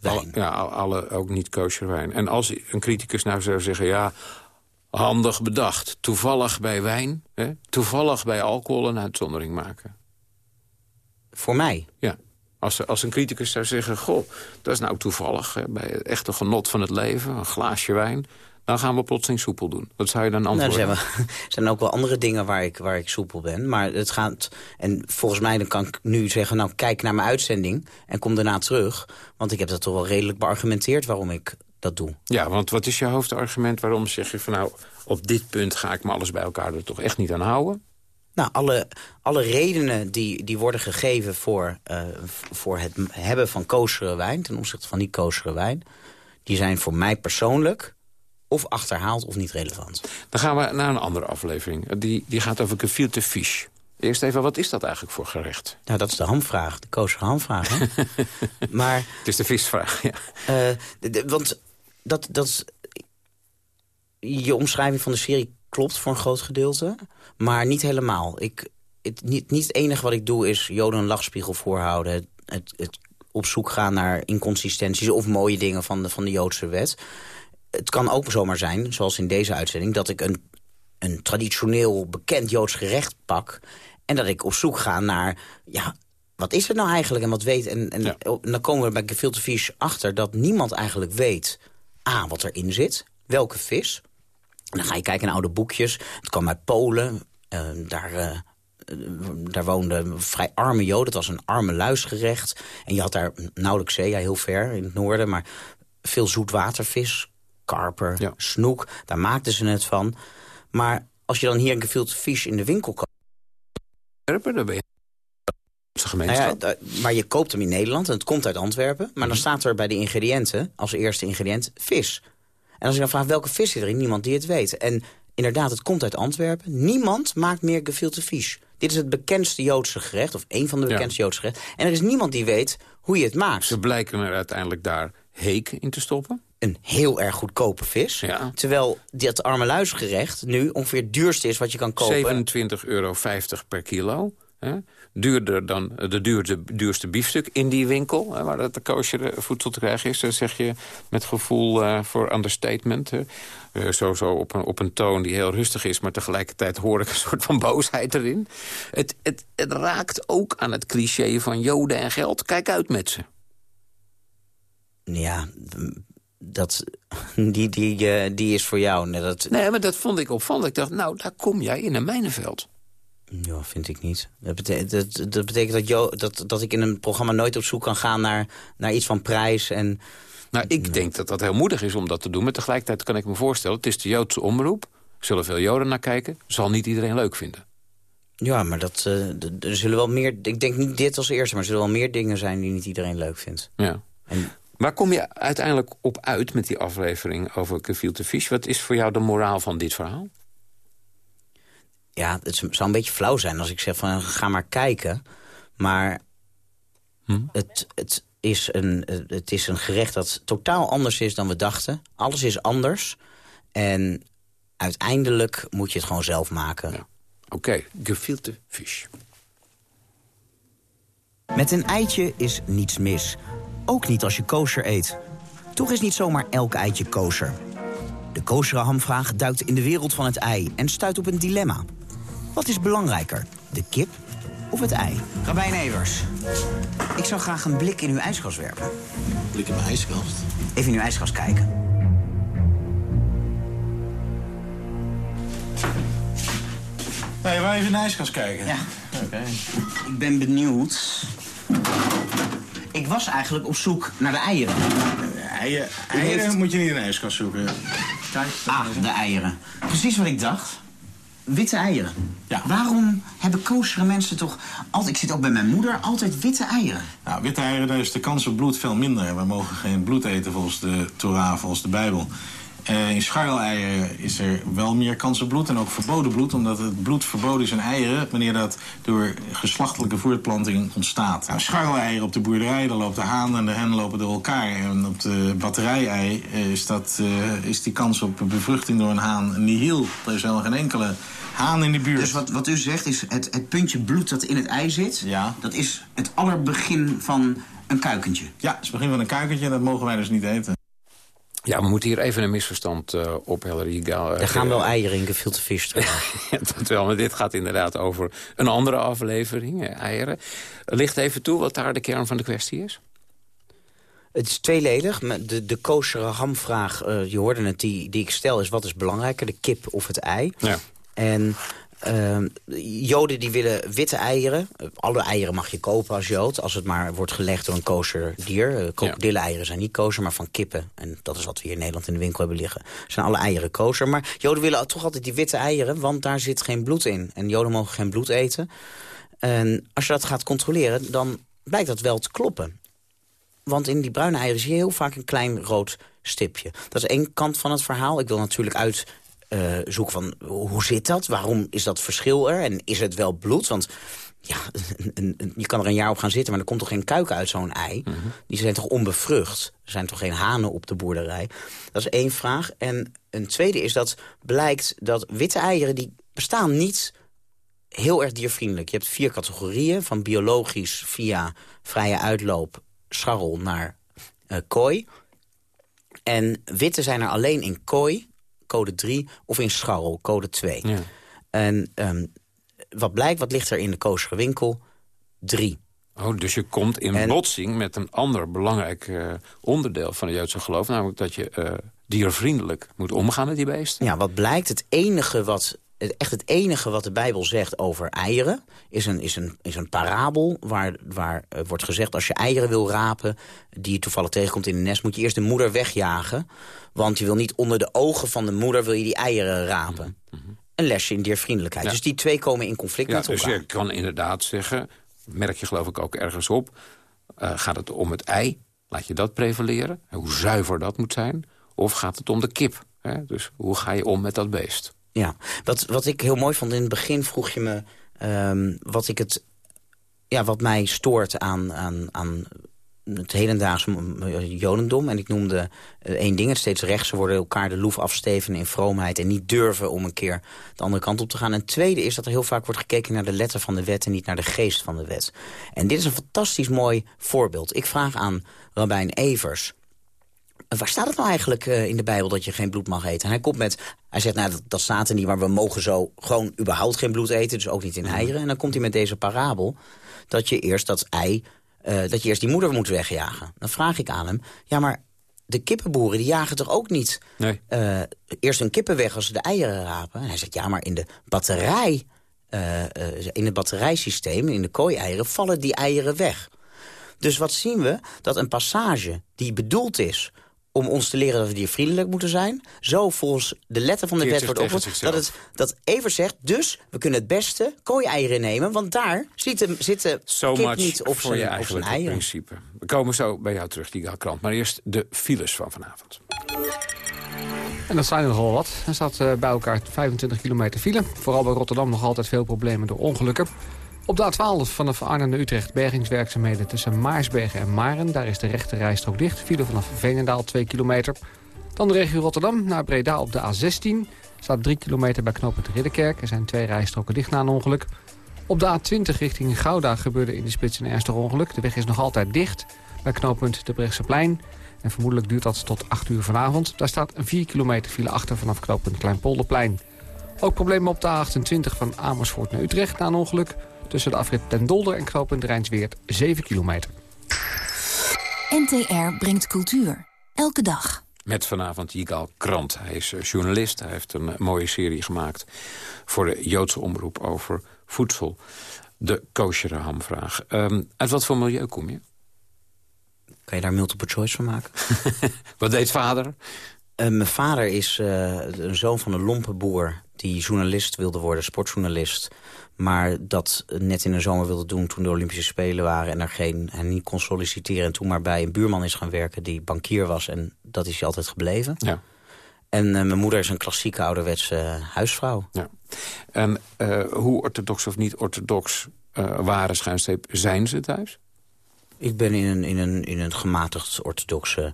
wijn. Ja, al- alle ook niet kosher wijn. En als een criticus nou zou zeggen, ja, handig bedacht. Toevallig bij wijn, hè? toevallig bij alcohol een uitzondering maken. Voor mij. Ja, Als, als een criticus zou zeggen, goh, dat is nou toevallig... Hè, bij het echte genot van het leven, een glaasje wijn... dan gaan we plotseling soepel doen. Wat zou je dan Nou, antwoorden? er zijn, er zijn ook wel andere dingen waar ik, waar ik soepel ben. Maar het gaat... En volgens mij dan kan ik nu zeggen... nou, kijk naar mijn uitzending en kom daarna terug. Want ik heb dat toch wel redelijk beargumenteerd waarom ik dat doe. Ja, want wat is je hoofdargument? Waarom zeg je van nou, op dit punt ga ik me alles bij elkaar er toch echt niet aan houden? Nou, alle, alle redenen die, die worden gegeven voor, eh, voor het hebben van koosere wijn... ten opzichte van niet koosere wijn... die zijn voor mij persoonlijk of achterhaald of niet relevant. Dan gaan we naar een andere aflevering. Die, die gaat over gefilte fiche. Eerst even, wat is dat eigenlijk voor gerecht? Nou, dat is de hamvraag, de koosere hamvraag. Hè? maar, Het is de visvraag, ja. eh, de- de- want dat, dat is- je omschrijving van de serie klopt voor een groot gedeelte, maar niet helemaal. Ik, het, niet, niet het enige wat ik doe is Joden een lachspiegel voorhouden... Het, het, het op zoek gaan naar inconsistenties of mooie dingen van de, van de Joodse wet. Het kan ook zomaar zijn, zoals in deze uitzending... dat ik een, een traditioneel bekend Joods gerecht pak... en dat ik op zoek ga naar... Ja, wat is het nou eigenlijk en wat weet... en, en, en dan komen we bij Gefilte Fish achter dat niemand eigenlijk weet... A, wat erin zit, welke vis... Dan ga je kijken naar oude boekjes. Het kwam uit Polen. Eh, daar, eh, daar woonden vrij arme Joden. Het was een arme luisgerecht. En je had daar nauwelijks zee, ja, heel ver in het noorden. Maar veel zoetwatervis, karper, snoek. Daar maakten ze het van. Maar als je dan hier een gefilte vis in de winkel koopt... Daar ben je Nou ja, maar je koopt hem in Nederland en het komt uit Antwerpen. Maar dan staat er bij de ingrediënten, als eerste ingrediënt, vis. En als je dan vraagt welke vis zit erin, niemand die het weet. En inderdaad, het komt uit Antwerpen. Niemand maakt meer gefilte vis. Dit is het bekendste Joodse gerecht, of een van de Ja. bekendste Joodse gerechten. En er is niemand die weet hoe je het maakt. Ze blijken er uiteindelijk daar heek in te stoppen. Een heel erg goedkope vis. Terwijl dat arme luisgerecht nu ongeveer het duurste is wat je kan kopen. 27,50 euro per kilo. Hè? Duurder dan de duurste, duurste biefstuk in die winkel... Hè, waar het kosher voedsel te krijgen is. Dan zeg je met gevoel eh, voor understatement. Hè? Eh, zo zo op, een, op een toon die heel rustig is... maar tegelijkertijd hoor ik een soort van boosheid erin. Het, het, het raakt ook aan het cliché van joden en geld. Kijk uit met ze. Ja, dat, die, die, eh, die is voor jou. Nee, dat, Nee, maar dat vond ik opvallend. Ik dacht, nou, daar kom jij in een mijnenveld. Ja, vind ik niet. Dat betekent dat, dat, betekent dat, Jo- dat, dat ik in een programma nooit op zoek kan gaan naar, naar iets van prijs. En, Nou, ik denk dat dat heel moedig is om dat te doen. Maar tegelijkertijd kan ik me voorstellen, het is de Joodse omroep. Er zullen veel Joden naar kijken. Zal niet iedereen leuk vinden. ja, maar dat, eh, er zullen wel meer... Ik denk niet dit als eerste, maar er zullen wel meer dingen zijn die niet iedereen leuk vindt. Ja. Waar kom je uiteindelijk op uit met die aflevering over gefilte fish? Wat is voor jou de moraal van dit verhaal? Ja, het zou een beetje flauw zijn als ik zeg van ga maar kijken. Maar het, het, is een, het is een gerecht dat totaal anders is dan we dachten. Alles is anders. En uiteindelijk moet je het gewoon zelf maken. Oké, gefilte fish. Met een eitje is niets mis. Ook niet als je kosher eet. Toch is niet zomaar elk eitje kosher. De kosheren hamvraag duikt in de wereld van het ei en stuit op een dilemma. Wat is belangrijker, de kip of het ei? Rabijn Evers, ik zou graag een blik in uw ijskast werpen. Blik in mijn ijskast? Even in uw ijskast kijken. Nee, wij even in de ijskast kijken. Ja. Oké. Ik ben benieuwd. Ik was eigenlijk op zoek naar de eieren. Eieren, eieren heeft- moet je niet in de ijskast zoeken. Ah, de eieren. Precies wat ik dacht. Witte eieren. Waarom hebben koosere mensen toch altijd... Ik zit ook bij mijn moeder, altijd witte eieren. Nou, witte eieren, daar is de kans op bloed veel minder. We mogen geen bloed eten volgens de Torah, volgens de Bijbel. Eh, in scharreleieren is er wel meer kans op bloed en ook verboden bloed... omdat het bloed verboden is in eieren... wanneer dat door geslachtelijke voortplanting ontstaat. Nou, scharreleieren op de boerderij, daar loopt de haan en de hen lopen door elkaar. En op de batterijei eh, is, dat, eh, is die kans op bevruchting door een haan nihil. Er is helemaal geen enkele haan in de buurt. Dus wat, wat u zegt is het, het puntje bloed dat in het ei zit... Ja. dat is het allerbegin van een kuikentje. Ja, het is het begin van een kuikentje en dat mogen wij dus niet eten. Ja, we moeten hier even een misverstand uh, ophelderen. Uh, er gaan wel eieren in gefilte vis dat wel, maar dit gaat inderdaad over een andere aflevering, eieren. Licht even toe wat daar de kern van de kwestie is. Het is tweeledig. De, de koosere hamvraag, uh, je hoorde het, die, die ik stel, is wat is belangrijker, de kip of het ei? Ja. En uh, Joden die willen witte eieren. Alle eieren mag je kopen als Jood, als het maar wordt gelegd door een kosher dier. Krokodilleneieren zijn niet kosher, maar van kippen. En dat is wat we hier in Nederland in de winkel hebben liggen. Zijn alle eieren kosher. Maar Joden willen toch altijd die witte eieren, want daar zit geen bloed in. En Joden mogen geen bloed eten. En als je dat gaat controleren, dan blijkt dat wel te kloppen. Want in die bruine eieren zie je heel vaak een klein rood stipje. Dat is één kant van het verhaal. Ik wil natuurlijk uit uh, zoek van hoe zit dat? Waarom is dat verschil er? En is het wel bloed? Want ja, je kan er een jaar op gaan zitten, maar er komt toch geen kuiken uit zo'n ei? Mhm. Die zijn toch onbevrucht? Er zijn toch geen hanen op de boerderij? Dat is één vraag. En een tweede is dat blijkt dat witte eieren... die bestaan niet heel erg diervriendelijk. Je hebt vier categorieën, van biologisch via vrije uitloop... scharrel naar uh, kooi. En witte zijn er alleen in kooi code 3, of in scharrel, code 2. Ja. En um, wat blijkt, wat ligt er in de koosere winkel? 3. Oh, dus je komt in en... botsing met een ander belangrijk uh, onderdeel van het Joodse geloof... namelijk dat je uh, diervriendelijk moet omgaan met die beesten. Ja, wat blijkt, het enige wat echt het enige wat de Bijbel zegt over eieren... is een, is een, is een parabel waar, waar uh, wordt gezegd... als je eieren wil rapen die je toevallig tegenkomt in een nest... moet je eerst de moeder wegjagen. Want je wil niet onder de ogen van de moeder wil je die eieren rapen. Een lesje in diervriendelijkheid. Dus die twee komen in conflict met elkaar. Dus je kan inderdaad zeggen, merk je geloof ik ook ergens op... Uh, gaat het om het ei, laat je dat prevaleren? Hoe zuiver dat moet zijn? Of gaat het om de kip? Hè? Dus hoe ga je om met dat beest? Ja, wat, wat ik heel mooi vond in het begin vroeg je me... Um, wat, ik het, ja, wat mij stoort aan, aan, aan het hedendaagse jodendom. En ik noemde uh, één ding, het steeds rechtse worden elkaar de loef afsteven in vroomheid... en niet durven om een keer de andere kant op te gaan. En tweede is dat er heel vaak wordt gekeken naar de letter van de wet... en niet naar de geest van de wet. En dit is een fantastisch mooi voorbeeld. Ik vraag aan Rabijn Evers waar staat het nou eigenlijk uh, in de Bijbel dat je geen bloed mag eten? En hij komt met, hij zegt, nou, dat, dat staat er niet, maar we mogen zo gewoon überhaupt geen bloed eten, dus ook niet in eieren. En dan komt hij met deze parabel, dat je eerst dat ei, uh, dat je eerst die moeder moet wegjagen. Dan vraag ik aan hem, ja, maar de kippenboeren die jagen toch ook niet nee. uh, eerst hun kippen weg als ze de eieren rapen? En hij zegt, ja, maar in de batterij, in het batterijsysteem, in de kooi-eieren, vallen die eieren weg. Dus wat zien we? Dat een passage die bedoeld is om ons te leren dat we diervriendelijk moeten zijn. Zo volgens de letter van de wet wordt opgevoed. Dat, het, dat Evers zegt, dus we kunnen het beste kooi-eieren nemen... want daar zitten, zitten so kip niet op zijn, je op zijn eieren. principe. We komen zo bij jou terug, die krant. Maar eerst de files van vanavond. En dat zijn er nogal wat. Er staat uh, bij elkaar 25 kilometer file. Vooral bij Rotterdam nog altijd veel problemen door ongelukken. Op de A12 vanaf Arnhem naar Utrecht bergingswerkzaamheden tussen Maarsbergen en Maren. Daar is de rechte rijstrook dicht. File vanaf Venendaal 2 kilometer. Dan de regio Rotterdam naar Breda op de A16. Staat 3 kilometer bij knooppunt Ridderkerk. Er zijn twee rijstroken dicht na een ongeluk. Op de A20 richting Gouda gebeurde in de spits een ernstig ongeluk. De weg is nog altijd dicht bij knooppunt de Brechtseplein. En vermoedelijk duurt dat tot 8 uur vanavond. Daar staat een 4 kilometer file achter vanaf knooppunt Kleinpolderplein. Ook problemen op de A28 van Amersfoort naar Utrecht na een ongeluk. Tussen de afrit Den Dolder en knooppunt Rijnsweert 7 kilometer. NTR brengt cultuur. Elke dag. Met vanavond Yigal Krant. Hij is eh, journalist. Hij heeft een eh, mooie serie gemaakt voor de Joodse omroep over voedsel. De kosheren hamvraag. Um, uit wat voor milieu kom je? Kan je daar multiple choice van maken? wat deed vader? Uh, mijn vader is uh, een zoon van een lompenboer die journalist wilde worden, sportjournalist. Maar dat net in de zomer wilde doen toen de Olympische Spelen waren... en er geen, en niet kon solliciteren en toen maar bij een buurman is gaan werken... die bankier was en dat is hij altijd gebleven. Ja. En uh, mijn moeder is een klassieke ouderwetse huisvrouw. Ja. En uh, hoe orthodox of niet orthodox uh, waren schuinstreep zijn ze thuis? Ik ben in een, in een, in een gematigd orthodoxe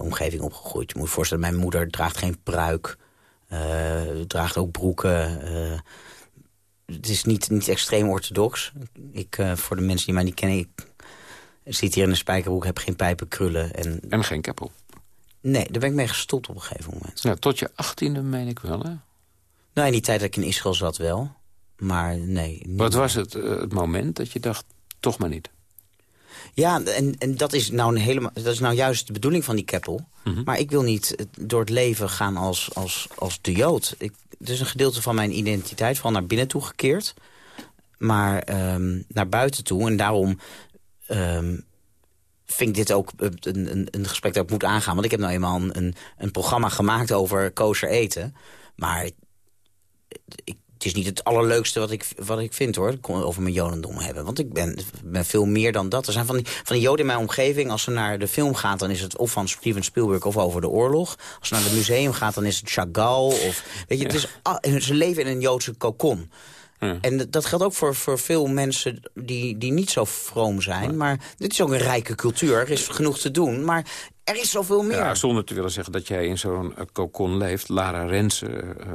omgeving opgegroeid. Je moet je voorstellen, mijn moeder draagt geen pruik... draagt ook broeken het is niet, niet extreem orthodox. Ik, uh, voor de mensen die mij niet kennen, ik zit hier in een spijkerbroek, heb geen pijpen, krullen. En, en geen keppel? Nee, daar ben ik mee gestopt op een gegeven moment. Ja, tot je achttiende meen ik wel, hè? Nou, in die tijd dat ik in Israël zat wel. Maar nee. Wat was het, eh, het moment dat je dacht, toch maar niet? Ja, en, en dat, is nou een helemaal, dat is nou juist de bedoeling van die keppel. Mhm. Maar ik wil niet door het leven gaan als, als, als de Jood. Ik, het is een gedeelte van mijn identiteit, vooral naar binnen toe gekeerd. Maar ehm, naar buiten toe. En daarom ehm, vind ik dit ook een, een, een gesprek dat ik moet aangaan. Want ik heb nou eenmaal een, een, een programma gemaakt over kosher eten. Maar ik, het is niet het allerleukste wat ik, wat ik vind hoor, over mijn jodendom hebben. Want ik ben, ben veel meer dan dat. Er zijn van die, van die joden in mijn omgeving, als ze naar de film gaat... dan is het of van Steven Spielberg of over de oorlog. Als ze naar het museum gaat, dan is het Chagall. Of, weet je, het is, ze leven in een Joodse kokon. En dat- geldt ook voor, voor veel mensen die, die niet zo vroom zijn. Maar dit is ook een rijke cultuur. Er is genoeg te doen. Maar er is zoveel meer. Ja, zonder te willen zeggen dat jij in zo'n eh, cocon leeft. Lara Rensen, eh,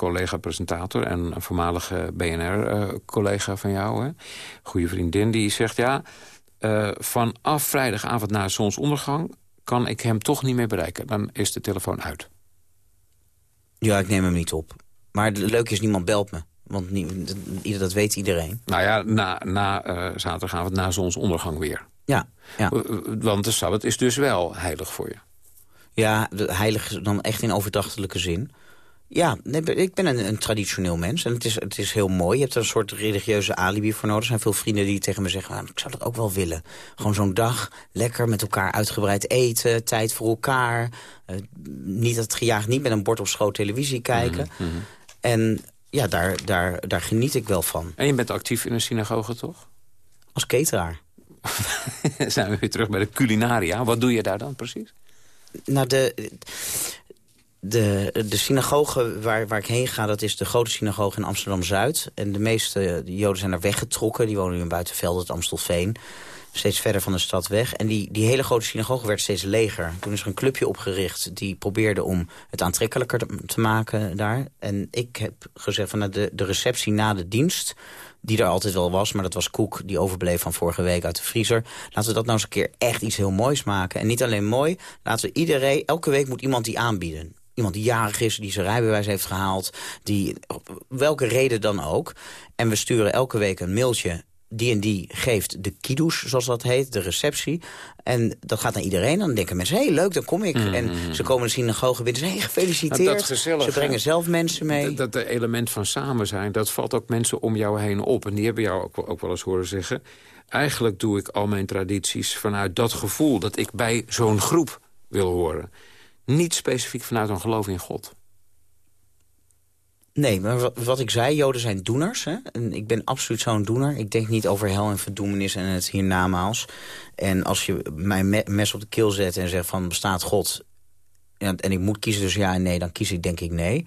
collega-presentator en een voormalige BNR-collega van jou. Hè? Goede vriendin, die zegt ja... eh, vanaf vrijdagavond na zonsondergang kan ik hem toch niet meer bereiken. Dan is de telefoon uit. Ja, ik neem hem niet op. Maar het leuke is, niemand belt me. Want nie- dat, weet iedereen. Nou ja, na, na eh, zaterdagavond na zonsondergang weer. Ja, ja. Eh, Want de Sabbat is dus wel heilig voor je. Ja, de heilig is dan echt in overdachtelijke zin. Ja, ik ben een, een traditioneel mens en het is, het is heel mooi. Je hebt er een soort religieuze alibi voor nodig. Er zijn veel vrienden die tegen me zeggen, "Nou, ik zou dat ook wel willen. Gewoon zo'n dag, lekker met elkaar uitgebreid eten, tijd voor elkaar. Eh, niet dat gejaagd, niet met een bord op schoot televisie kijken. Mhm, En ja, daar, daar, daar geniet ik wel van. En je bent actief in een synagoge, toch? Als cateraar. Zijn we weer terug bij de culinaria. Wat doe je daar dan precies? Nou, de, de, de synagoge waar, waar ik heen ga, dat is de grote synagoge in Amsterdam-Zuid. En de meeste Joden zijn er weggetrokken. Die wonen nu in Buitenveld, het Amstelveen. Steeds verder van de stad weg. En die, die hele grote synagoge werd steeds leger. Toen is er een clubje opgericht die probeerde om het aantrekkelijker te, te maken daar. En ik heb gezegd van nou, de, de receptie na de dienst die er altijd wel was, maar dat was koek die overbleef van vorige week uit de vriezer. Laten we dat nou eens een keer echt iets heel moois maken. En niet alleen mooi, laten we iedereen, elke week moet iemand die aanbieden. Iemand die jarig is, die zijn rijbewijs heeft gehaald, die, op welke reden dan ook. En we sturen elke week een mailtje die en die geeft de kiddush, zoals dat heet, de receptie. En dat gaat naar iedereen. Dan denken mensen, hé, hey, leuk, dan kom ik. En ze komen de synagoge binnen hey, gefeliciteerd. Nou, dat gezellig, ze brengen hè? zelf mensen mee. Dat, dat de element van samen zijn, dat valt ook mensen om jou heen op. En die hebben jou ook, ook wel eens horen zeggen... eigenlijk doe ik al mijn tradities vanuit dat gevoel... dat ik bij zo'n groep wil horen. Niet specifiek vanuit een geloof in God. Nee, maar wat, ik zei, Joden zijn doeners. Hè? En ik ben absoluut zo'n doener. Ik denk niet over hel en verdoemenis en het hiernamaals. En als je mijn me- mes op de keel zet en zegt van bestaat God... En ik moet kiezen dus ja en nee, dan kies ik denk ik nee.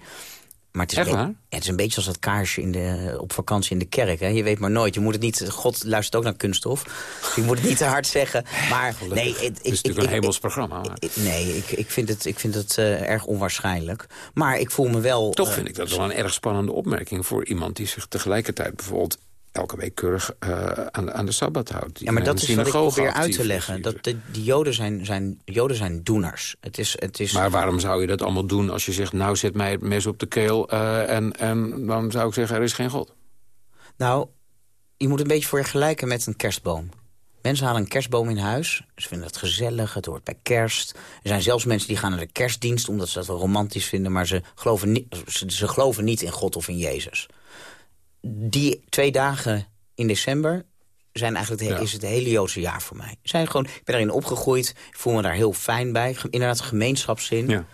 Maar het is, Echt waar? Het is een beetje als dat kaarsje in de, op vakantie in de kerk. Hè? Je weet maar nooit. Je moet het niet, God luistert ook naar kunststof. Dus je moet het niet te hard zeggen. Maar nee, het, Het is natuurlijk een hemels programma. nee, ik, ik vind het, ik vind het eh, erg onwaarschijnlijk. Maar ik voel me wel... Toch eh, vind ik dat wel een erg spannende opmerking... voor iemand die zich tegelijkertijd bijvoorbeeld elke week keurig eh, aan, aan de Sabbat houdt. Ja, maar dat is wat ik probeer uit te leggen. Dat de, die joden zijn, zijn, joden zijn doeners. Het is, het is, Maar waarom zou je dat allemaal doen als je zegt... nou, zet mij het mes op de keel eh, en, en dan zou ik zeggen... er is geen God. Nou, je moet een beetje vergelijken met een kerstboom. Mensen halen een kerstboom in huis. Ze vinden het gezellig, het hoort bij kerst. Er zijn zelfs mensen die gaan naar de kerstdienst... omdat ze dat wel romantisch vinden... maar ze geloven niet, ze, ze geloven niet in God of in Jezus. Die twee dagen in december zijn eigenlijk het, he- is het hele Joodse jaar voor mij. Zijn gewoon, ik ben erin opgegroeid, ik voel me daar heel fijn bij. Inderdaad, gemeenschapszin. Ja.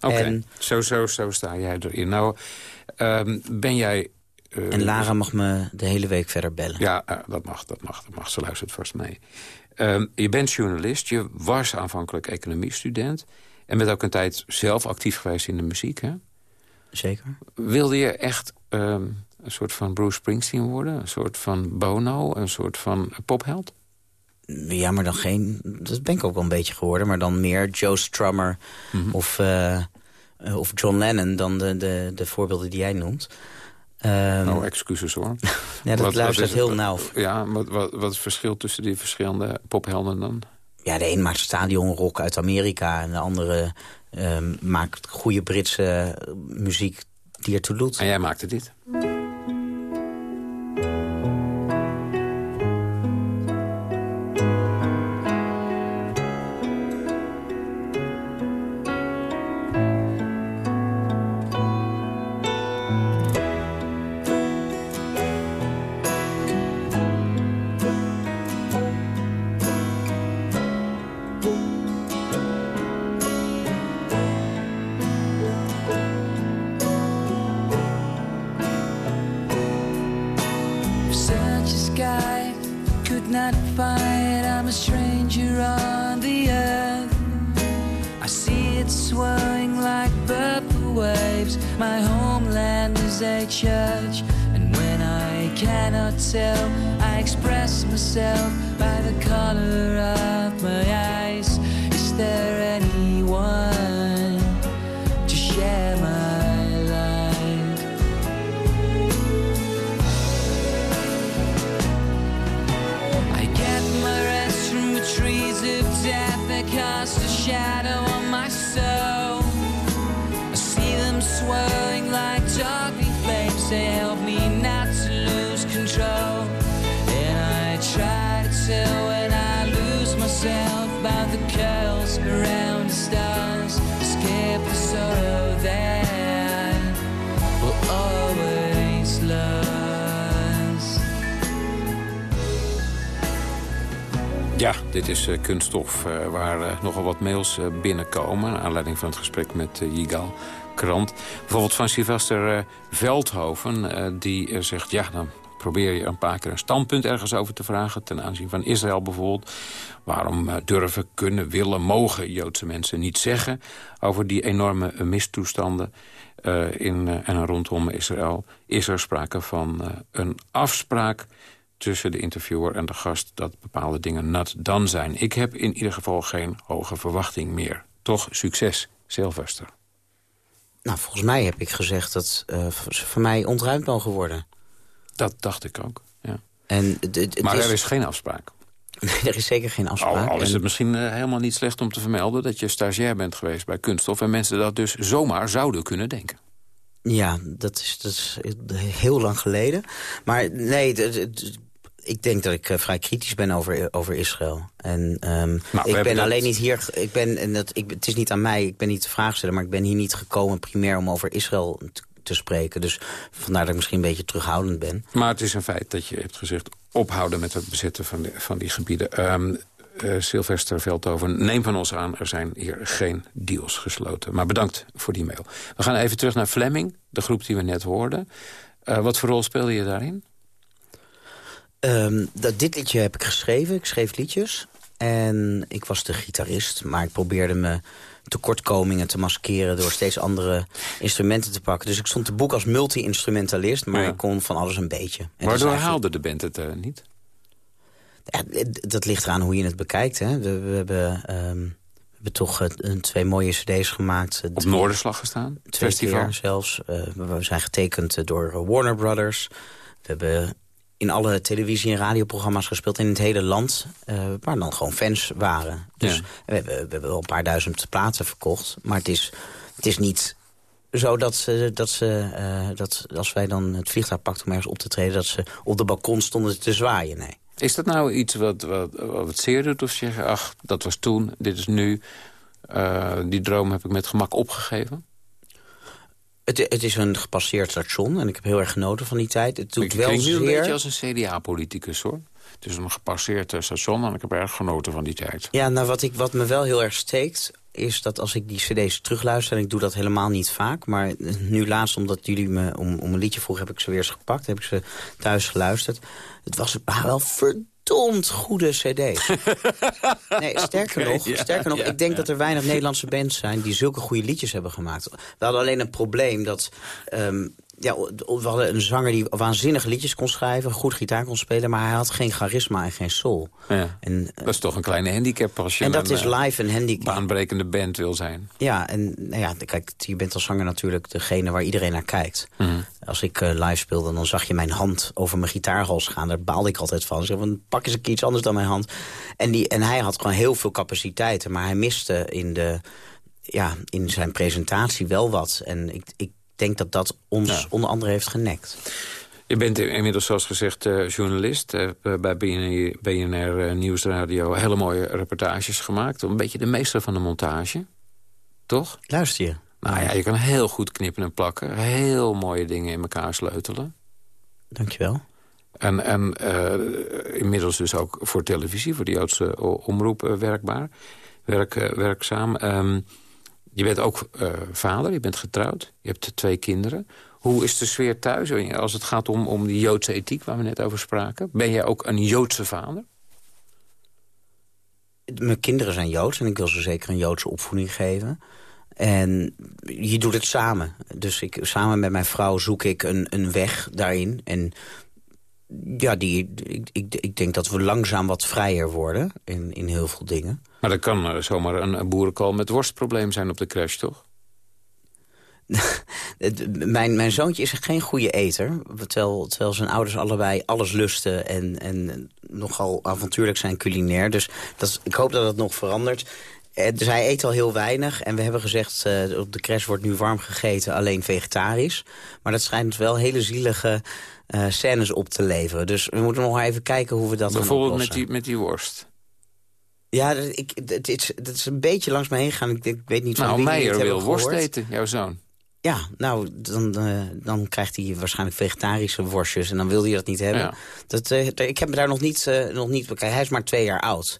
Oké, zo, zo, zo sta jij erin. Nou, ehm, ben jij... eh, En Lara mag me de hele week verder bellen. Ja, eh, dat mag, dat mag, dat mag. Ze luistert vast mee. Ehm, je bent journalist, je was aanvankelijk economiestudent... en bent ook een tijd zelf actief geweest in de muziek, hè? Zeker. Wilde je echt ehm, een soort van Bruce Springsteen worden? Een soort van Bono? Een soort van popheld? Ja, maar dan geen... Dat ben ik ook wel een beetje geworden. Maar dan meer Joe Strummer of, eh, of John Lennon... dan de, de, de voorbeelden die jij noemt. Ehm, oh, excuses hoor. Ja, dat Wat- wat luistert is- heel nauw. Ja, wat, wat, wat is het verschil tussen die verschillende pophelden dan? ja, de een maakt stadionrock uit Amerika... en de andere ehm, maakt goede Britse muziek die ertoe doet. En jij maakte dit? Eh, waar eh, nogal wat mails eh, binnenkomen... aanleiding van het gesprek met Yigal Krant. Bijvoorbeeld van Sylvester Veldhoven, die zegt... ja, dan probeer je een paar keer een standpunt ergens over te vragen... ten aanzien van Israël bijvoorbeeld. Waarom durven, kunnen, willen, mogen Joodse mensen niet zeggen... over die enorme mistoestanden in en rondom Israël? Is er sprake van een afspraak tussen de interviewer en de gast... dat bepaalde dingen not done zijn. Ik heb in ieder geval geen hoge verwachting meer. Toch succes, Sylvester. Nou, volgens mij heb ik gezegd dat eh, ze voor mij ontruimd mogen worden. Dat dacht ik ook, ja. En het- het Maar er is geen afspraak. Nee, er is zeker geen Al, afspraak. al is En- het misschien eh, helemaal niet slecht om te vermelden... dat je stagiair bent geweest bij Kunststof... en mensen dat dus zomaar zouden kunnen denken. Ja, dat is, dat is heel lang geleden. Maar nee, d- ik denk dat ik eh, vrij kritisch ben over, over Israël. En ehm, we ik ben dat- alleen niet hier... Ik ben, en dat, ik, het is niet aan mij, ik ben niet de vraagsteller... maar ik ben hier niet gekomen primair om over Israël te, te spreken. Dus vandaar dat ik misschien een beetje terughoudend ben. Maar het is een feit dat je hebt gezegd... ophouden met het bezetten van, de- van die gebieden. Ehm eh, Sylvester Veldhoven, neem van ons aan... er zijn hier geen deals gesloten. Maar bedankt voor die mail. We gaan even terug naar Fleming, de groep die we net hoorden. Eh, wat voor rol speelde je daarin? Ehm, dat, dit liedje heb ik geschreven. Ik schreef liedjes. En ik was de gitarist. Maar ik probeerde me tekortkomingen te maskeren... door steeds andere instrumenten te pakken. Dus ik stond te boek als multi-instrumentalist. Maar Ja. ik kon van alles een beetje. En Waardoor eigenlijk- haalde de band het eh, niet? Ja, dat ligt eraan hoe je het bekijkt. Hè. We, we hebben, ehm, we hebben toch eh, een, twee mooie cd's gemaakt. eh, Op drie- Noorderslag gestaan? Twee Festival? zelfs. We zijn getekend door Warner Brothers. We hebben in alle televisie- en radioprogramma's gespeeld in het hele land. eh, waar dan gewoon fans waren. Dus Ja. we, hebben, we hebben wel een paar duizend platen verkocht. Maar het is, het is niet zo dat ze, dat ze eh, dat als wij dan het vliegtuig pakten om ergens op te treden... dat ze op de balkon stonden te zwaaien, nee. Is dat nou iets wat, wat, wat het zeer doet? Of zeggen, ach, dat was toen, dit is nu. eh, die droom heb ik met gemak opgegeven? Het, het is een gepasseerd station en ik heb heel erg genoten van die tijd. Het doet ik wel nu een zeer... beetje als een CDA-politicus, hoor. Het is een gepasseerd eh, station en ik heb erg genoten van die tijd. Ja, nou wat, ik, wat me wel heel erg steekt... is dat als ik die cd's terugluister... en ik doe dat helemaal niet vaak... maar nu laatst, omdat jullie me om, om een liedje vroegen... heb ik ze weer eens gepakt, heb ik ze thuis geluisterd. Het was wel verdomd goede cd's. nee, sterker nog, ja, sterker nog ja, ik denk ja. dat er weinig Nederlandse bands zijn... die zulke goede liedjes hebben gemaakt. We hadden alleen een probleem dat... ehm, ja, we hadden een zanger die waanzinnige liedjes kon schrijven... goed gitaar kon spelen, maar hij had geen charisma en geen soul. Ja. En, dat is toch een kleine handicap als je En dat een, is eh, live een handicap. baanbrekende band wil zijn. Ja, en nou ja, kijk, je bent als zanger natuurlijk degene waar iedereen naar kijkt. Mhm. als ik eh, live speelde, dan zag je mijn hand over mijn gitaarhals gaan. Daar baalde ik altijd van. Zeg, van pak eens een keer iets anders dan mijn hand. En, die, en hij had gewoon heel veel capaciteiten. Maar hij miste in, de, ja, in zijn presentatie wel wat. En ik, ik denk dat dat ons onder andere heeft genekt. Je bent inmiddels, zoals gezegd, uh, journalist. Uh, bij BNR, BNR uh, Nieuwsradio hele mooie reportages gemaakt. Een beetje de meester van de montage. Toch? Luister je. Nou ja, je kan heel goed knippen en plakken. Heel mooie dingen in elkaar sleutelen. Dankjewel. En, en inmiddels dus ook voor televisie, voor de Joodse omroep werkbaar. Werk, werkzaam. Um, je bent ook vader, je bent getrouwd. Je hebt twee kinderen. Hoe is de sfeer thuis als het gaat om, om die Joodse ethiek waar we net over spraken? Ben jij ook een Joodse vader? Mijn kinderen zijn Joods en ik wil ze zeker een Joodse opvoeding geven. En je doet het samen. Dus ik, samen met mijn vrouw zoek ik een, een weg daarin. En ja, die, ik, ik, ik denk dat we langzaam wat vrijer worden in, in heel veel dingen. Maar dat kan uh, zomaar een, boerenkool met worstprobleem zijn op de crash, toch? mijn, mijn zoontje is geen goede eter. Terwijl, terwijl zijn ouders allebei alles lusten en, en nogal avontuurlijk zijn culinair. Dus dat, ik hoop dat het nog verandert. Eh, dus hij eet al heel weinig. En we hebben gezegd, uh, op de crash wordt nu warm gegeten, alleen vegetarisch. Maar dat schijnt wel hele zielige uh, scènes op te leveren. Dus we moeten nog even kijken hoe we dat Bijvoorbeeld met die, met die worst. Ja, dat, ik, het, is, dat is een beetje langs me heen gegaan. Ik, ik weet niet van nou, wie Meijer wil worst eten, jouw zoon. Ja, nou, dan, uh, dan krijgt hij waarschijnlijk vegetarische worstjes... en dan wil hij dat niet hebben. Ja. Dat, uh, ik heb me daar nog niet, nog niet bekijken. Hij is maar twee jaar oud.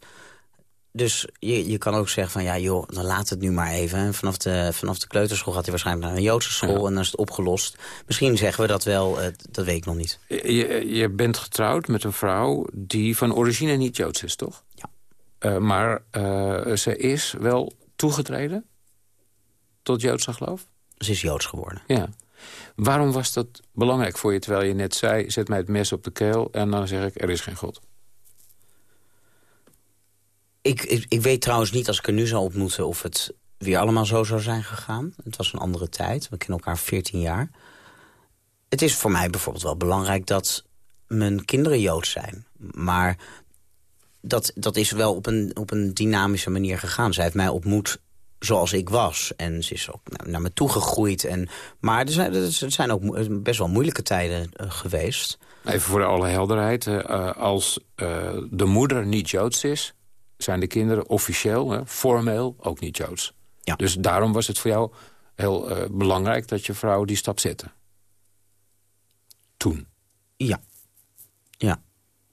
Dus je, je kan ook zeggen van, ja joh, dan laat het nu maar even. En vanaf de, vanaf de kleuterschool gaat hij waarschijnlijk naar een Joodse school... Ja. en dan is het opgelost. Misschien zeggen we dat wel, dat weet ik nog niet. Je, je bent getrouwd met een vrouw die van origine niet Joods is, toch? Ja. maar ze is wel toegetreden tot Joodse geloof? Ze is Joods geworden. Ja. Waarom was dat belangrijk voor je, terwijl je net zei... zet mij het mes op de keel en dan zeg ik, er is geen God? Ik, ik, ik weet trouwens niet, als ik er nu zou ontmoeten... of het weer allemaal zo zou zijn gegaan. Het was een andere tijd. We kennen elkaar 14 jaar. Het is voor mij bijvoorbeeld wel belangrijk dat mijn kinderen Joods zijn. Maar dat, dat is wel op een, op een dynamische manier gegaan. Zij heeft mij ontmoet zoals ik was. En ze is ook naar me toe gegroeid. En, maar er zijn, er zijn ook best wel moeilijke tijden uh, geweest. Even voor alle helderheid. Uh, als uh, de moeder niet Joods is... zijn de kinderen officieel, formeel, ook niet Joods. Ja. Dus daarom was het voor jou heel belangrijk... dat je vrouw die stap zette. Toen. Ja. Ja.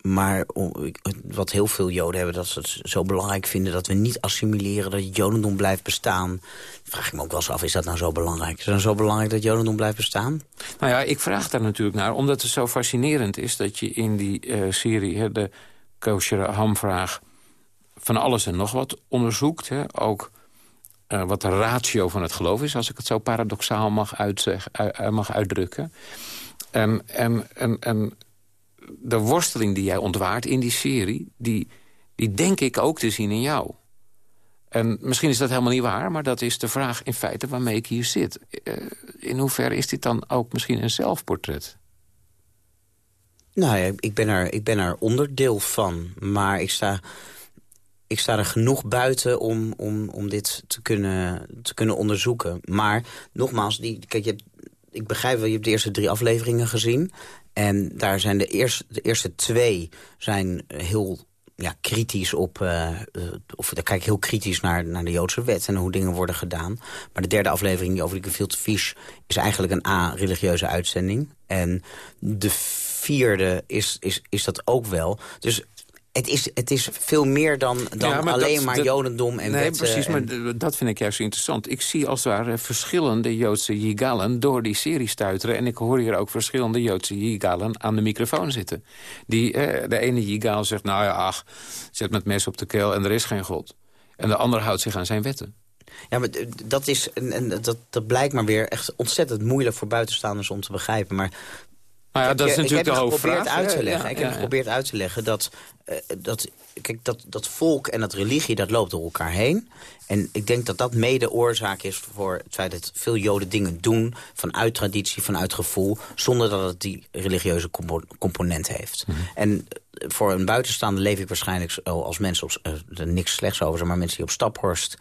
Maar wat heel veel Joden hebben, dat ze het zo belangrijk vinden... dat we niet assimileren, dat het Jodendom blijft bestaan. Vraag ik me ook wel eens af, is dat nou zo belangrijk? Is het nou zo belangrijk dat Jodendom blijft bestaan? Nou ja, ik vraag daar natuurlijk naar, omdat het zo fascinerend is... dat je in die uh, serie, hè, de kosher hamvraag... van alles en nog wat onderzoekt. Hè? Ook uh, wat de ratio van het geloof is, als ik het zo paradoxaal mag, uh, mag uitdrukken. En, en, en, en de worsteling die jij ontwaart in die serie... Die, die denk ik ook te zien in jou. En misschien is dat helemaal niet waar... maar dat is de vraag in feite waarmee ik hier zit. Uh, in hoeverre is dit dan ook misschien een zelfportret? Nou ja, ik ben er, ik ben er onderdeel van. Maar ik sta, ik sta er genoeg buiten om, om, om dit te kunnen, te kunnen onderzoeken. Maar nogmaals, die, kijk, je hebt, ik begrijp wel, je hebt de eerste drie afleveringen gezien. En daar zijn de eerste, de eerste twee zijn heel ja, kritisch op... Uh, of daar kijk ik heel kritisch naar, naar de Joodse wet en hoe dingen worden gedaan. Maar de derde aflevering, die over de gefilte fiche... is eigenlijk een A-religieuze uitzending. En de vierde is, is, is dat ook wel. Dus het is, het is veel meer dan, dan Ja, maar alleen dat- maar dat- jodendom en Nee, wetten precies, en- maar dat vind ik juist interessant. Ik zie als het ware verschillende Joodse jigalen door die serie stuiteren... en ik hoor hier ook verschillende Joodse jigalen aan de microfoon zitten. Die, eh, de ene jigal zegt, nou ja, ach, zet met mes op de keel en er is geen God. En de ander houdt zich aan zijn wetten. Ja, maar dat, is, en, en dat, dat blijkt maar weer echt ontzettend moeilijk voor buitenstaanders om te begrijpen. Maar Maar ja, dat is natuurlijk ik de heb hoofdvraag. uit te leggen. Ja, ik heb geprobeerd uit te leggen dat, eh, dat, kijk, dat, dat volk en dat religie, dat loopt door elkaar heen. En ik denk dat dat mede oorzaak is voor het feit dat veel Joden dingen doen... vanuit traditie, vanuit gevoel, zonder dat het die religieuze compo- component heeft. Mhm. En eh, voor een buitenstaander leef ik waarschijnlijk zo als mensen... Op, eh, er niks slechts over, maar mensen die op Staphorst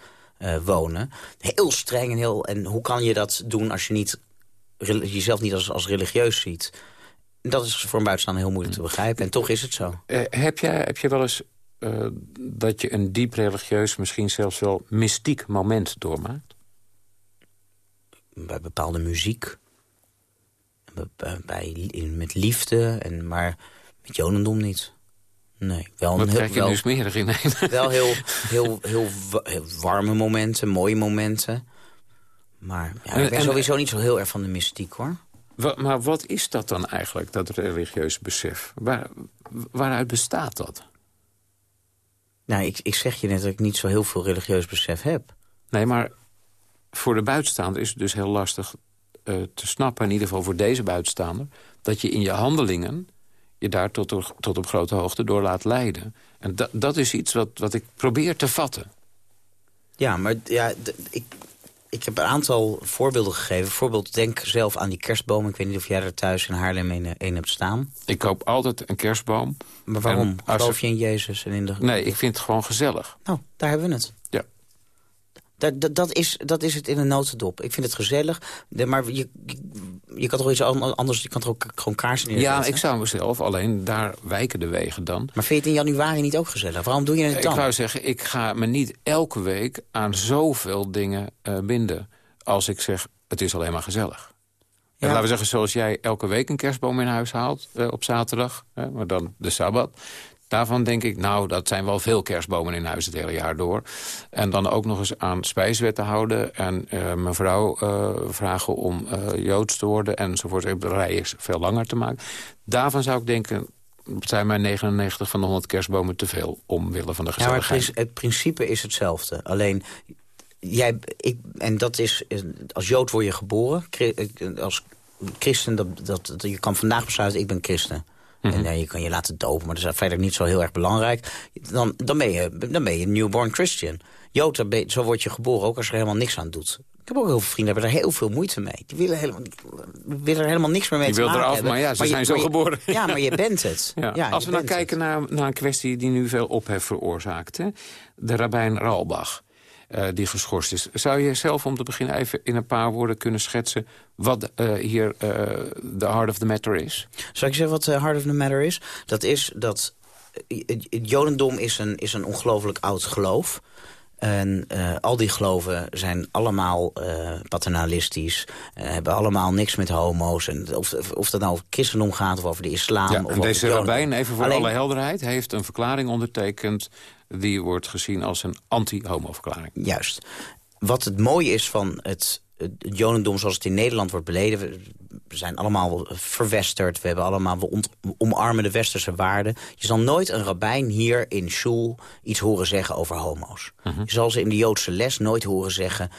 wonen. Heel streng en heel... En hoe kan je dat doen als je niet, jezelf niet als, als religieus ziet... Dat is voor een buitenstaander heel moeilijk te begrijpen. En toch is het zo. Eh, heb, jij, heb je wel eens eh, dat je een diep religieus, misschien zelfs wel mystiek moment doormaakt? Bij bepaalde muziek. Bij, bij- bij, in- met liefde. En, maar met Jodendom niet. Nee, wel een heel, krijg je wel, in? wel heel, heel, heel, wa- heel warme momenten, mooie momenten. Maar ja, ik ben en- sowieso niet zo heel erg van de mystiek, hoor. Maar wat is dat dan eigenlijk, dat religieuze besef? Waar, waaruit bestaat dat? Nou, ik, ik zeg je net dat ik niet zo heel veel religieus besef heb. Nee, maar voor de buitenstaander is het dus heel lastig eh, te snappen... in ieder geval voor deze buitenstaander... dat je in je handelingen je daar tot, op- tot op grote hoogte door laat leiden. En dat, dat is iets wat, wat ik probeer te vatten. Ja, maar ja, ik, ik heb een aantal voorbeelden gegeven. Bijvoorbeeld, denk zelf aan die kerstboom. Ik weet niet of jij er thuis in Haarlem een, een hebt staan. Ik koop altijd een kerstboom. Maar waarom? En als Geloof je in Jezus en in de... Nee, ik vind het gewoon gezellig. Nou, daar hebben we het. Ja. Dat, dat, dat, is, dat is het in een notendop. Ik vind het gezellig, maar je, je, kan toch iets an- anders... Je kan toch ook gewoon kaarsen neerzetten? Ja, ik zou mezelf, alleen daar wijken de wegen dan. Maar vind je het in januari niet ook gezellig? Waarom doe je het Ik dan? wou zeggen, ik ga me niet elke week aan zoveel dingen eh, binden. Als ik zeg, het is alleen maar gezellig. En Ja. laten we zeggen, zoals jij elke week een kerstboom in huis haalt eh, op zaterdag. maar dan de Sabbat. Daarvan denk ik, nou, dat zijn wel veel kerstbomen in huis het hele jaar door. En dan ook nog eens aan spijswetten houden. En eh, mijn vrouw eh, vragen om eh, Joods te worden enzovoort. De rij is veel langer te maken. Daarvan zou ik denken, zijn mij 99 van de 100 kerstbomen te veel... omwille van de Ja, maar het, gezelligheid. prin- het principe is hetzelfde. Alleen, jij, ik, en dat is, als Jood word je geboren. Als christen, dat, dat, dat- je kan vandaag besluiten, ik ben christen. En je kan je laten dopen, maar dat is verder niet zo heel erg belangrijk. Dan, dan, ben, je, dan ben je een newborn Christian. Jood, dan zo word je geboren, ook als je er helemaal niks aan doet. Ik heb ook heel veel vrienden, die hebben er heel veel moeite mee. Die willen, helemaal, die willen er helemaal niks meer mee Die te wil maken eraf, hebben. maar ja, ze zijn zo je- geboren. Ja, maar je bent het. Ja. Ja, Als we nou bent kijken naar, naar een kwestie die nu veel ophef veroorzaakt. Hè? De rabbijn Ralbach, eh, die geschorst is. Zou je zelf om te beginnen even in een paar woorden kunnen schetsen... wat eh, hier eh, de heart of the matter is? Zal ik zeggen wat de heart of the matter is? Dat is dat eh, het jodendom is een, is een ongelooflijk oud geloof. En eh, al die geloven zijn allemaal eh, paternalistisch. eh, hebben allemaal niks met homo's. En of, of dat nou over christendom gaat of over de islam. Ja, of en over deze rabbijn, even voor Alleen- alle helderheid... heeft een verklaring ondertekend... die wordt gezien als een anti-homo-verklaring. Juist. Wat het mooie is van het, het jodendom zoals het in Nederland wordt beleden... we zijn allemaal verwesterd, we, hebben allemaal, we ont- omarmen de westerse waarden. Je zal nooit een rabbijn hier in Shul iets horen zeggen over homo's. Mhm. Je zal ze in de Joodse les nooit horen zeggen...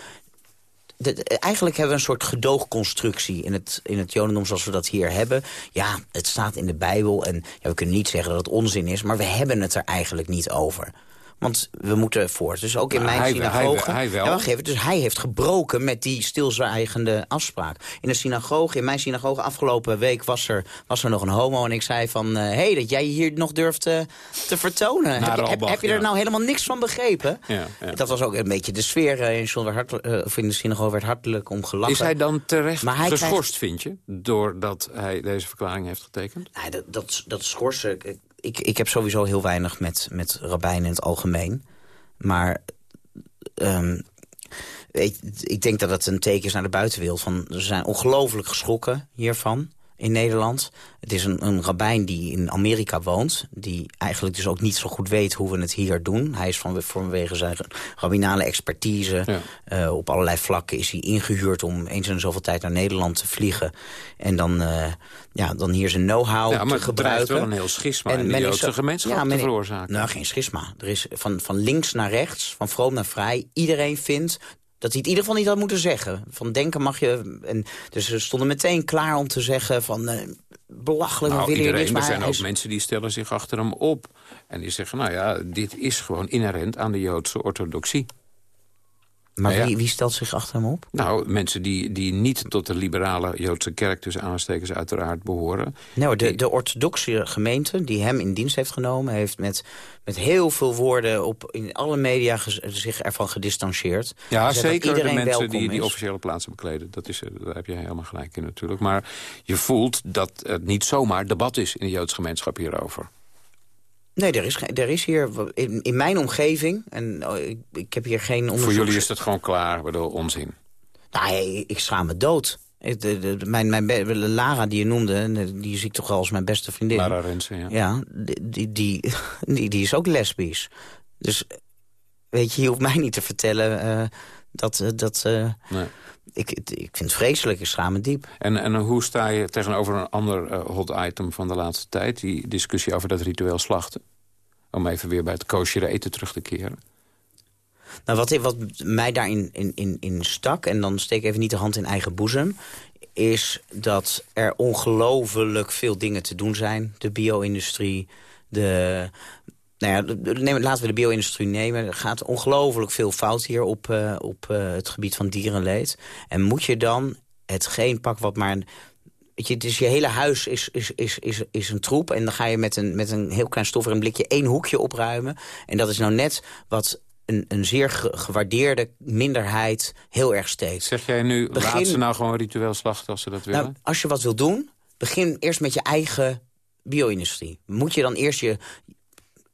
Eigenlijk hebben we een soort gedoogconstructie in het, in het jodendom zoals we dat hier hebben. Ja, het staat in de Bijbel en ja, we kunnen niet zeggen dat het onzin is... maar we hebben het er eigenlijk niet over. Want we moeten voort. Dus ook in Nou, mijn hij- synagoge... hij- hij wel. Ja, wacht even. Dus hij heeft gebroken met die stilzwijgende afspraak. In de synagoge, in mijn synagoge afgelopen week was er, was er nog een homo. En ik zei van, hé, hey, dat jij je hier nog durft te, te vertonen. Heb je, heb, je er ja. nou helemaal niks van begrepen? Ja. Dat was ook een beetje de sfeer. eh, In, hart- eh, of in de synagoge werd hartelijk om gelachen. Is hij dan terecht Maar hij geschorst, vind je? Doordat hij deze verklaring heeft getekend? Nee, dat, dat, dat schorsen... Ik, ik heb sowieso heel weinig met, met rabbijnen in het algemeen. Maar ehm, ik, ik denk dat het een teken is naar de buitenwereld. Van, ze zijn ongelooflijk geschrokken hiervan in Nederland. Het is een, een rabbijn die in Amerika woont. Die eigenlijk dus ook niet zo goed weet hoe we het hier doen. Hij is van, vanwege zijn rabbinale expertise. Ja. eh, op allerlei vlakken is hij ingehuurd om eens in zoveel tijd naar Nederland te vliegen. En dan, eh, ja, dan hier zijn know-how Ja, te gebruiken. wel een heel schisma in de Joodse gemeenschap men- veroorzaken. Nou, geen schisma. Er is van, van links naar rechts, van vroom naar vrij. Iedereen vindt dat hij het in ieder geval niet had moeten zeggen. Van denken mag je... En, dus ze stonden meteen klaar om te zeggen van... eh, belachelijk. Nou, willen iedereen, niks, er maar zijn ook is- mensen die stellen zich achter hem op. En die zeggen, nou ja, dit is gewoon inherent aan de Joodse orthodoxie. Maar Nou ja. wie, wie stelt zich achter hem op? Nou, mensen die, die niet tot de liberale Joodse kerk, tussen aanstekens uiteraard, behoren. Nou, de, de orthodoxe gemeente die hem in dienst heeft genomen... heeft met, met heel veel woorden op, in alle media zich ervan gedistanceerd. Ja, zeker de iedereen mensen die die officiële plaatsen bekleden. Dat is, eh, daar heb je helemaal gelijk in natuurlijk. Maar je voelt dat het niet zomaar debat is in de Joodse gemeenschap hierover. Nee, er is, er is hier in, in mijn omgeving... en oh, ik, ik heb hier geen onderzoek... Voor jullie is dat gewoon klaar, waardoor onzin. Nou, ik, ik schaam me dood. Ik- de- de- de- mijn, mijn, Lara, die je noemde, en die zie ik toch wel als mijn beste vriendin. Lara Rensen, ja. Ja, die, die, die, die, is ook lesbisch. Dus weet je, je hoeft mij niet te vertellen eh, dat... eh, dat eh, Nee. Ik, ik vind het vreselijk, ik schaam me diep. En, en hoe sta je tegenover een ander eh, hot item van de laatste tijd? Die discussie over dat ritueel slachten. Om even weer bij het koosjere eten terug te keren. Nou, wat, wat mij daarin in, in, in stak, en dan steek ik even niet de hand in eigen boezem... is dat er ongelooflijk veel dingen te doen zijn. De bio-industrie, de... Nou ja, neem, laten we de bio-industrie nemen. Er gaat ongelooflijk veel fout hier op, eh, op eh, het gebied van dierenleed. En moet je dan hetgeen pakken wat maar... Weet je, dus je hele huis is, is, is, is, is een troep. En dan ga je met een, met een heel klein stof een blikje één hoekje opruimen. En dat is nou net wat een, een zeer ge- gewaardeerde minderheid heel erg steekt. Zeg jij nu, Begin- laat ze nou gewoon ritueel slachten als ze dat willen? Nou, als je wat wil doen, begin eerst met je eigen bio-industrie. Moet je dan eerst je...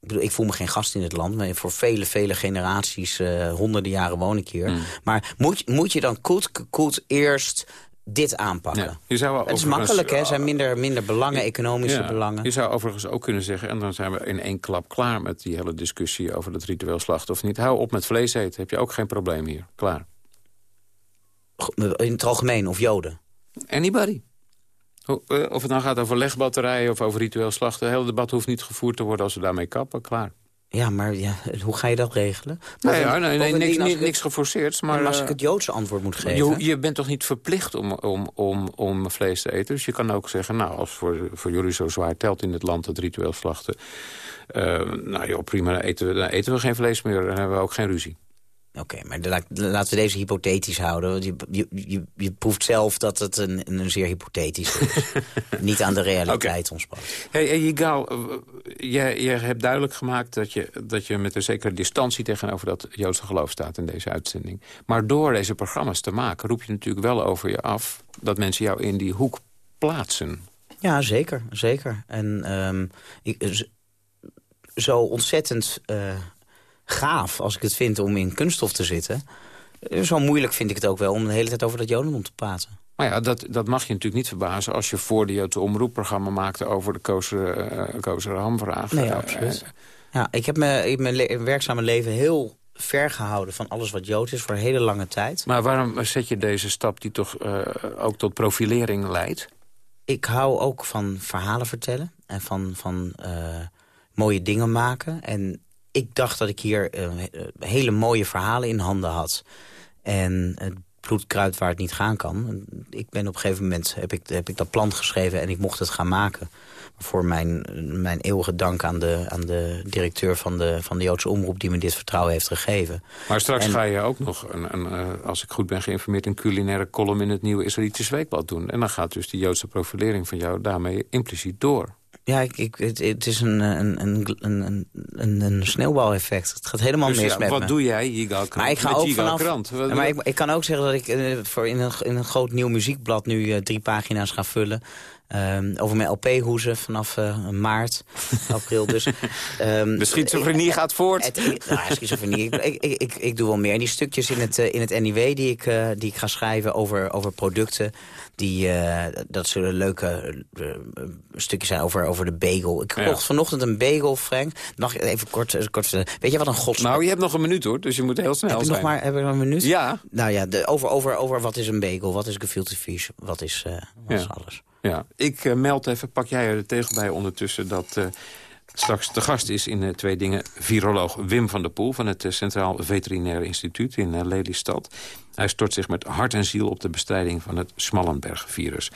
Ik, bedoel, ik voel me geen gast in het land, maar voor vele, vele generaties, eh, honderden jaren woon ik hier. Hmm. Maar moet, moet je dan goed, goed eerst dit aanpakken? Ja, je zou Het is makkelijk, hè? Er zijn minder, minder belangen, economische Ja, belangen. Je zou overigens ook kunnen zeggen... en dan zijn we in één klap klaar met die hele discussie... over dat ritueel slachten of niet. Hou op met vlees eten, heb je ook geen probleem hier. Klaar. In het algemeen, of joden? Anybody. Eh, Of het nou gaat over legbatterijen of over ritueel slachten... het hele debat hoeft niet gevoerd te worden als we daarmee kappen. Klaar. Ja, maar ja, hoe ga je dat regelen? Nee, ja, nee, nee, niks, het- niks geforceerd. Maar, als ik eh, het Joodse antwoord moet geven... Je, je bent toch niet verplicht om, om, om, om vlees te eten? Dus je kan ook zeggen, nou, als voor, voor jullie zo zwaar telt in het land het ritueel slachten... eh, nou joh, prima, dan eten, we, dan eten we geen vlees meer. Dan hebben we ook geen ruzie. Oké, maar laten we deze hypothetisch houden. want Je, je, je, je proeft zelf dat het een, een zeer hypothetisch is. Niet aan de realiteit ontspant. Hey, hey Yigal, eh, jij, jij hebt duidelijk gemaakt dat je, dat je met een zekere distantie tegenover dat Joodse geloof staat in deze uitzending. Maar door deze programma's te maken roep je natuurlijk wel over je af dat mensen jou in die hoek plaatsen. Ja, zeker. zeker. En ehm, ik, z- zo ontzettend eh, gaaf als ik het vind om in kunststof te zitten... eh, zo moeilijk vind ik het ook wel om de hele tijd over dat jodendom te praten. Maar ja, dat, dat mag je natuurlijk niet verbazen als je voor de Joodse omroepprogramma maakte over de kozer, eh kozer hamvraag. Nee, Eh, absoluut. Ja, ik heb me in mijn le- werkzame leven heel ver gehouden van alles wat Jood is voor een hele lange tijd. Maar waarom zet je deze stap die toch eh, ook tot profilering leidt? Ik hou ook van verhalen vertellen en van, van eh, mooie dingen maken. En ik dacht dat ik hier eh, hele mooie verhalen in handen had. En het bloed kruidt waar het niet gaan kan. Ik ben op een gegeven moment, heb ik, heb ik dat plan geschreven en ik mocht het gaan maken. Voor mijn, mijn eeuwige dank aan de, aan de directeur van de, van de Joodse Omroep... die me dit vertrouwen heeft gegeven. Maar straks En- ga je ook nog, een, een, eh, als ik goed ben geïnformeerd... een culinaire column in het nieuwe Israëlitisch Weekblad doen. En dan gaat dus die Joodse profilering van jou daarmee impliciet door. Ja, ik, ik, het, het is een, een, een, een, een, een sneeuwbaleffect. Het gaat helemaal Dus mis ja, met wat me. doe jij, Krant? Maar ik ga met ook vanaf. Krant? Maar ik, ik kan ook zeggen dat ik eh, voor in, een, in een groot nieuw muziekblad nu eh, drie pagina's ga vullen. Ehm, over mijn LP-hoezen vanaf eh, maart, april. Dus, ehm, De schizofrenie gaat voort. Het, nou, ja, schizofrenie. Ik, ik, ik, ik, ik doe wel meer. En die stukjes in het, eh, in het NIW die ik, eh, die ik ga schrijven over, over producten... Die, eh, dat zullen leuke eh, stukjes zijn over, over de bagel. Ik Ja. kocht vanochtend een bagel, Frank. Mag ik even kort, eh, kort? Weet je wat een gods... Nou, je hebt nog een minuut hoor, dus je moet heel snel Heb ik zijn. nog maar heb ik nog een minuut? Ja. Nou ja, de, over, over, over wat is een bagel, wat is gefilte fish, wat is, eh, wat Ja. alles. Ja, ik eh, meld even, pak jij er de tegel bij ondertussen... dat eh, straks de gast is in eh, twee dingen... viroloog Wim van der Poel van het Centraal Veterinair Instituut in Lelystad. Hij stort zich met hart en ziel op de bestrijding van het Smallenberg-virus.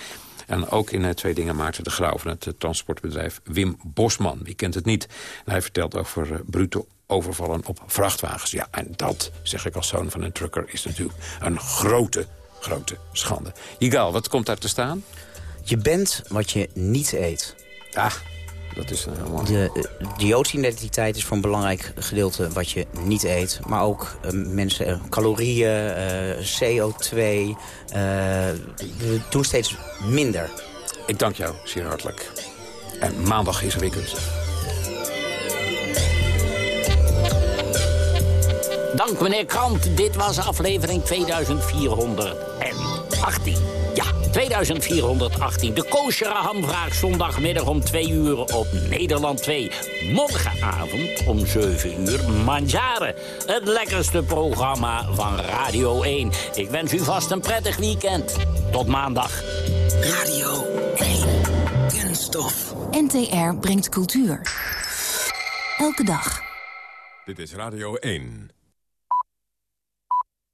En ook in Twee Dingen Maarten de Grauw van het transportbedrijf Wim Bosman. Wie kent het niet? Hij vertelt over bruto overvallen op vrachtwagens. Ja, en dat, zeg ik als zoon van een trucker, is natuurlijk een grote, grote schande. Igal, wat komt daar te staan? Je bent wat je niet eet. Ah, dat is mooi. De, de Joodse identiteit is voor een belangrijk gedeelte wat je niet eet. Maar ook uh, mensen, uh, calorieën, uh, CO2. we doen steeds minder. Ik dank jou zeer hartelijk. En maandag is weekend. Dank meneer Krant. Dit was aflevering 2418. Ja, 2418. De koosjere hamvraag zondagmiddag om 2 uur op Nederland 2. Morgenavond om 7 uur Manjaren. Het lekkerste programma van Radio 1. Ik wens u vast een prettig weekend. Tot maandag. Radio 1. Kunststof. NTR brengt cultuur. Elke dag. Dit is Radio 1.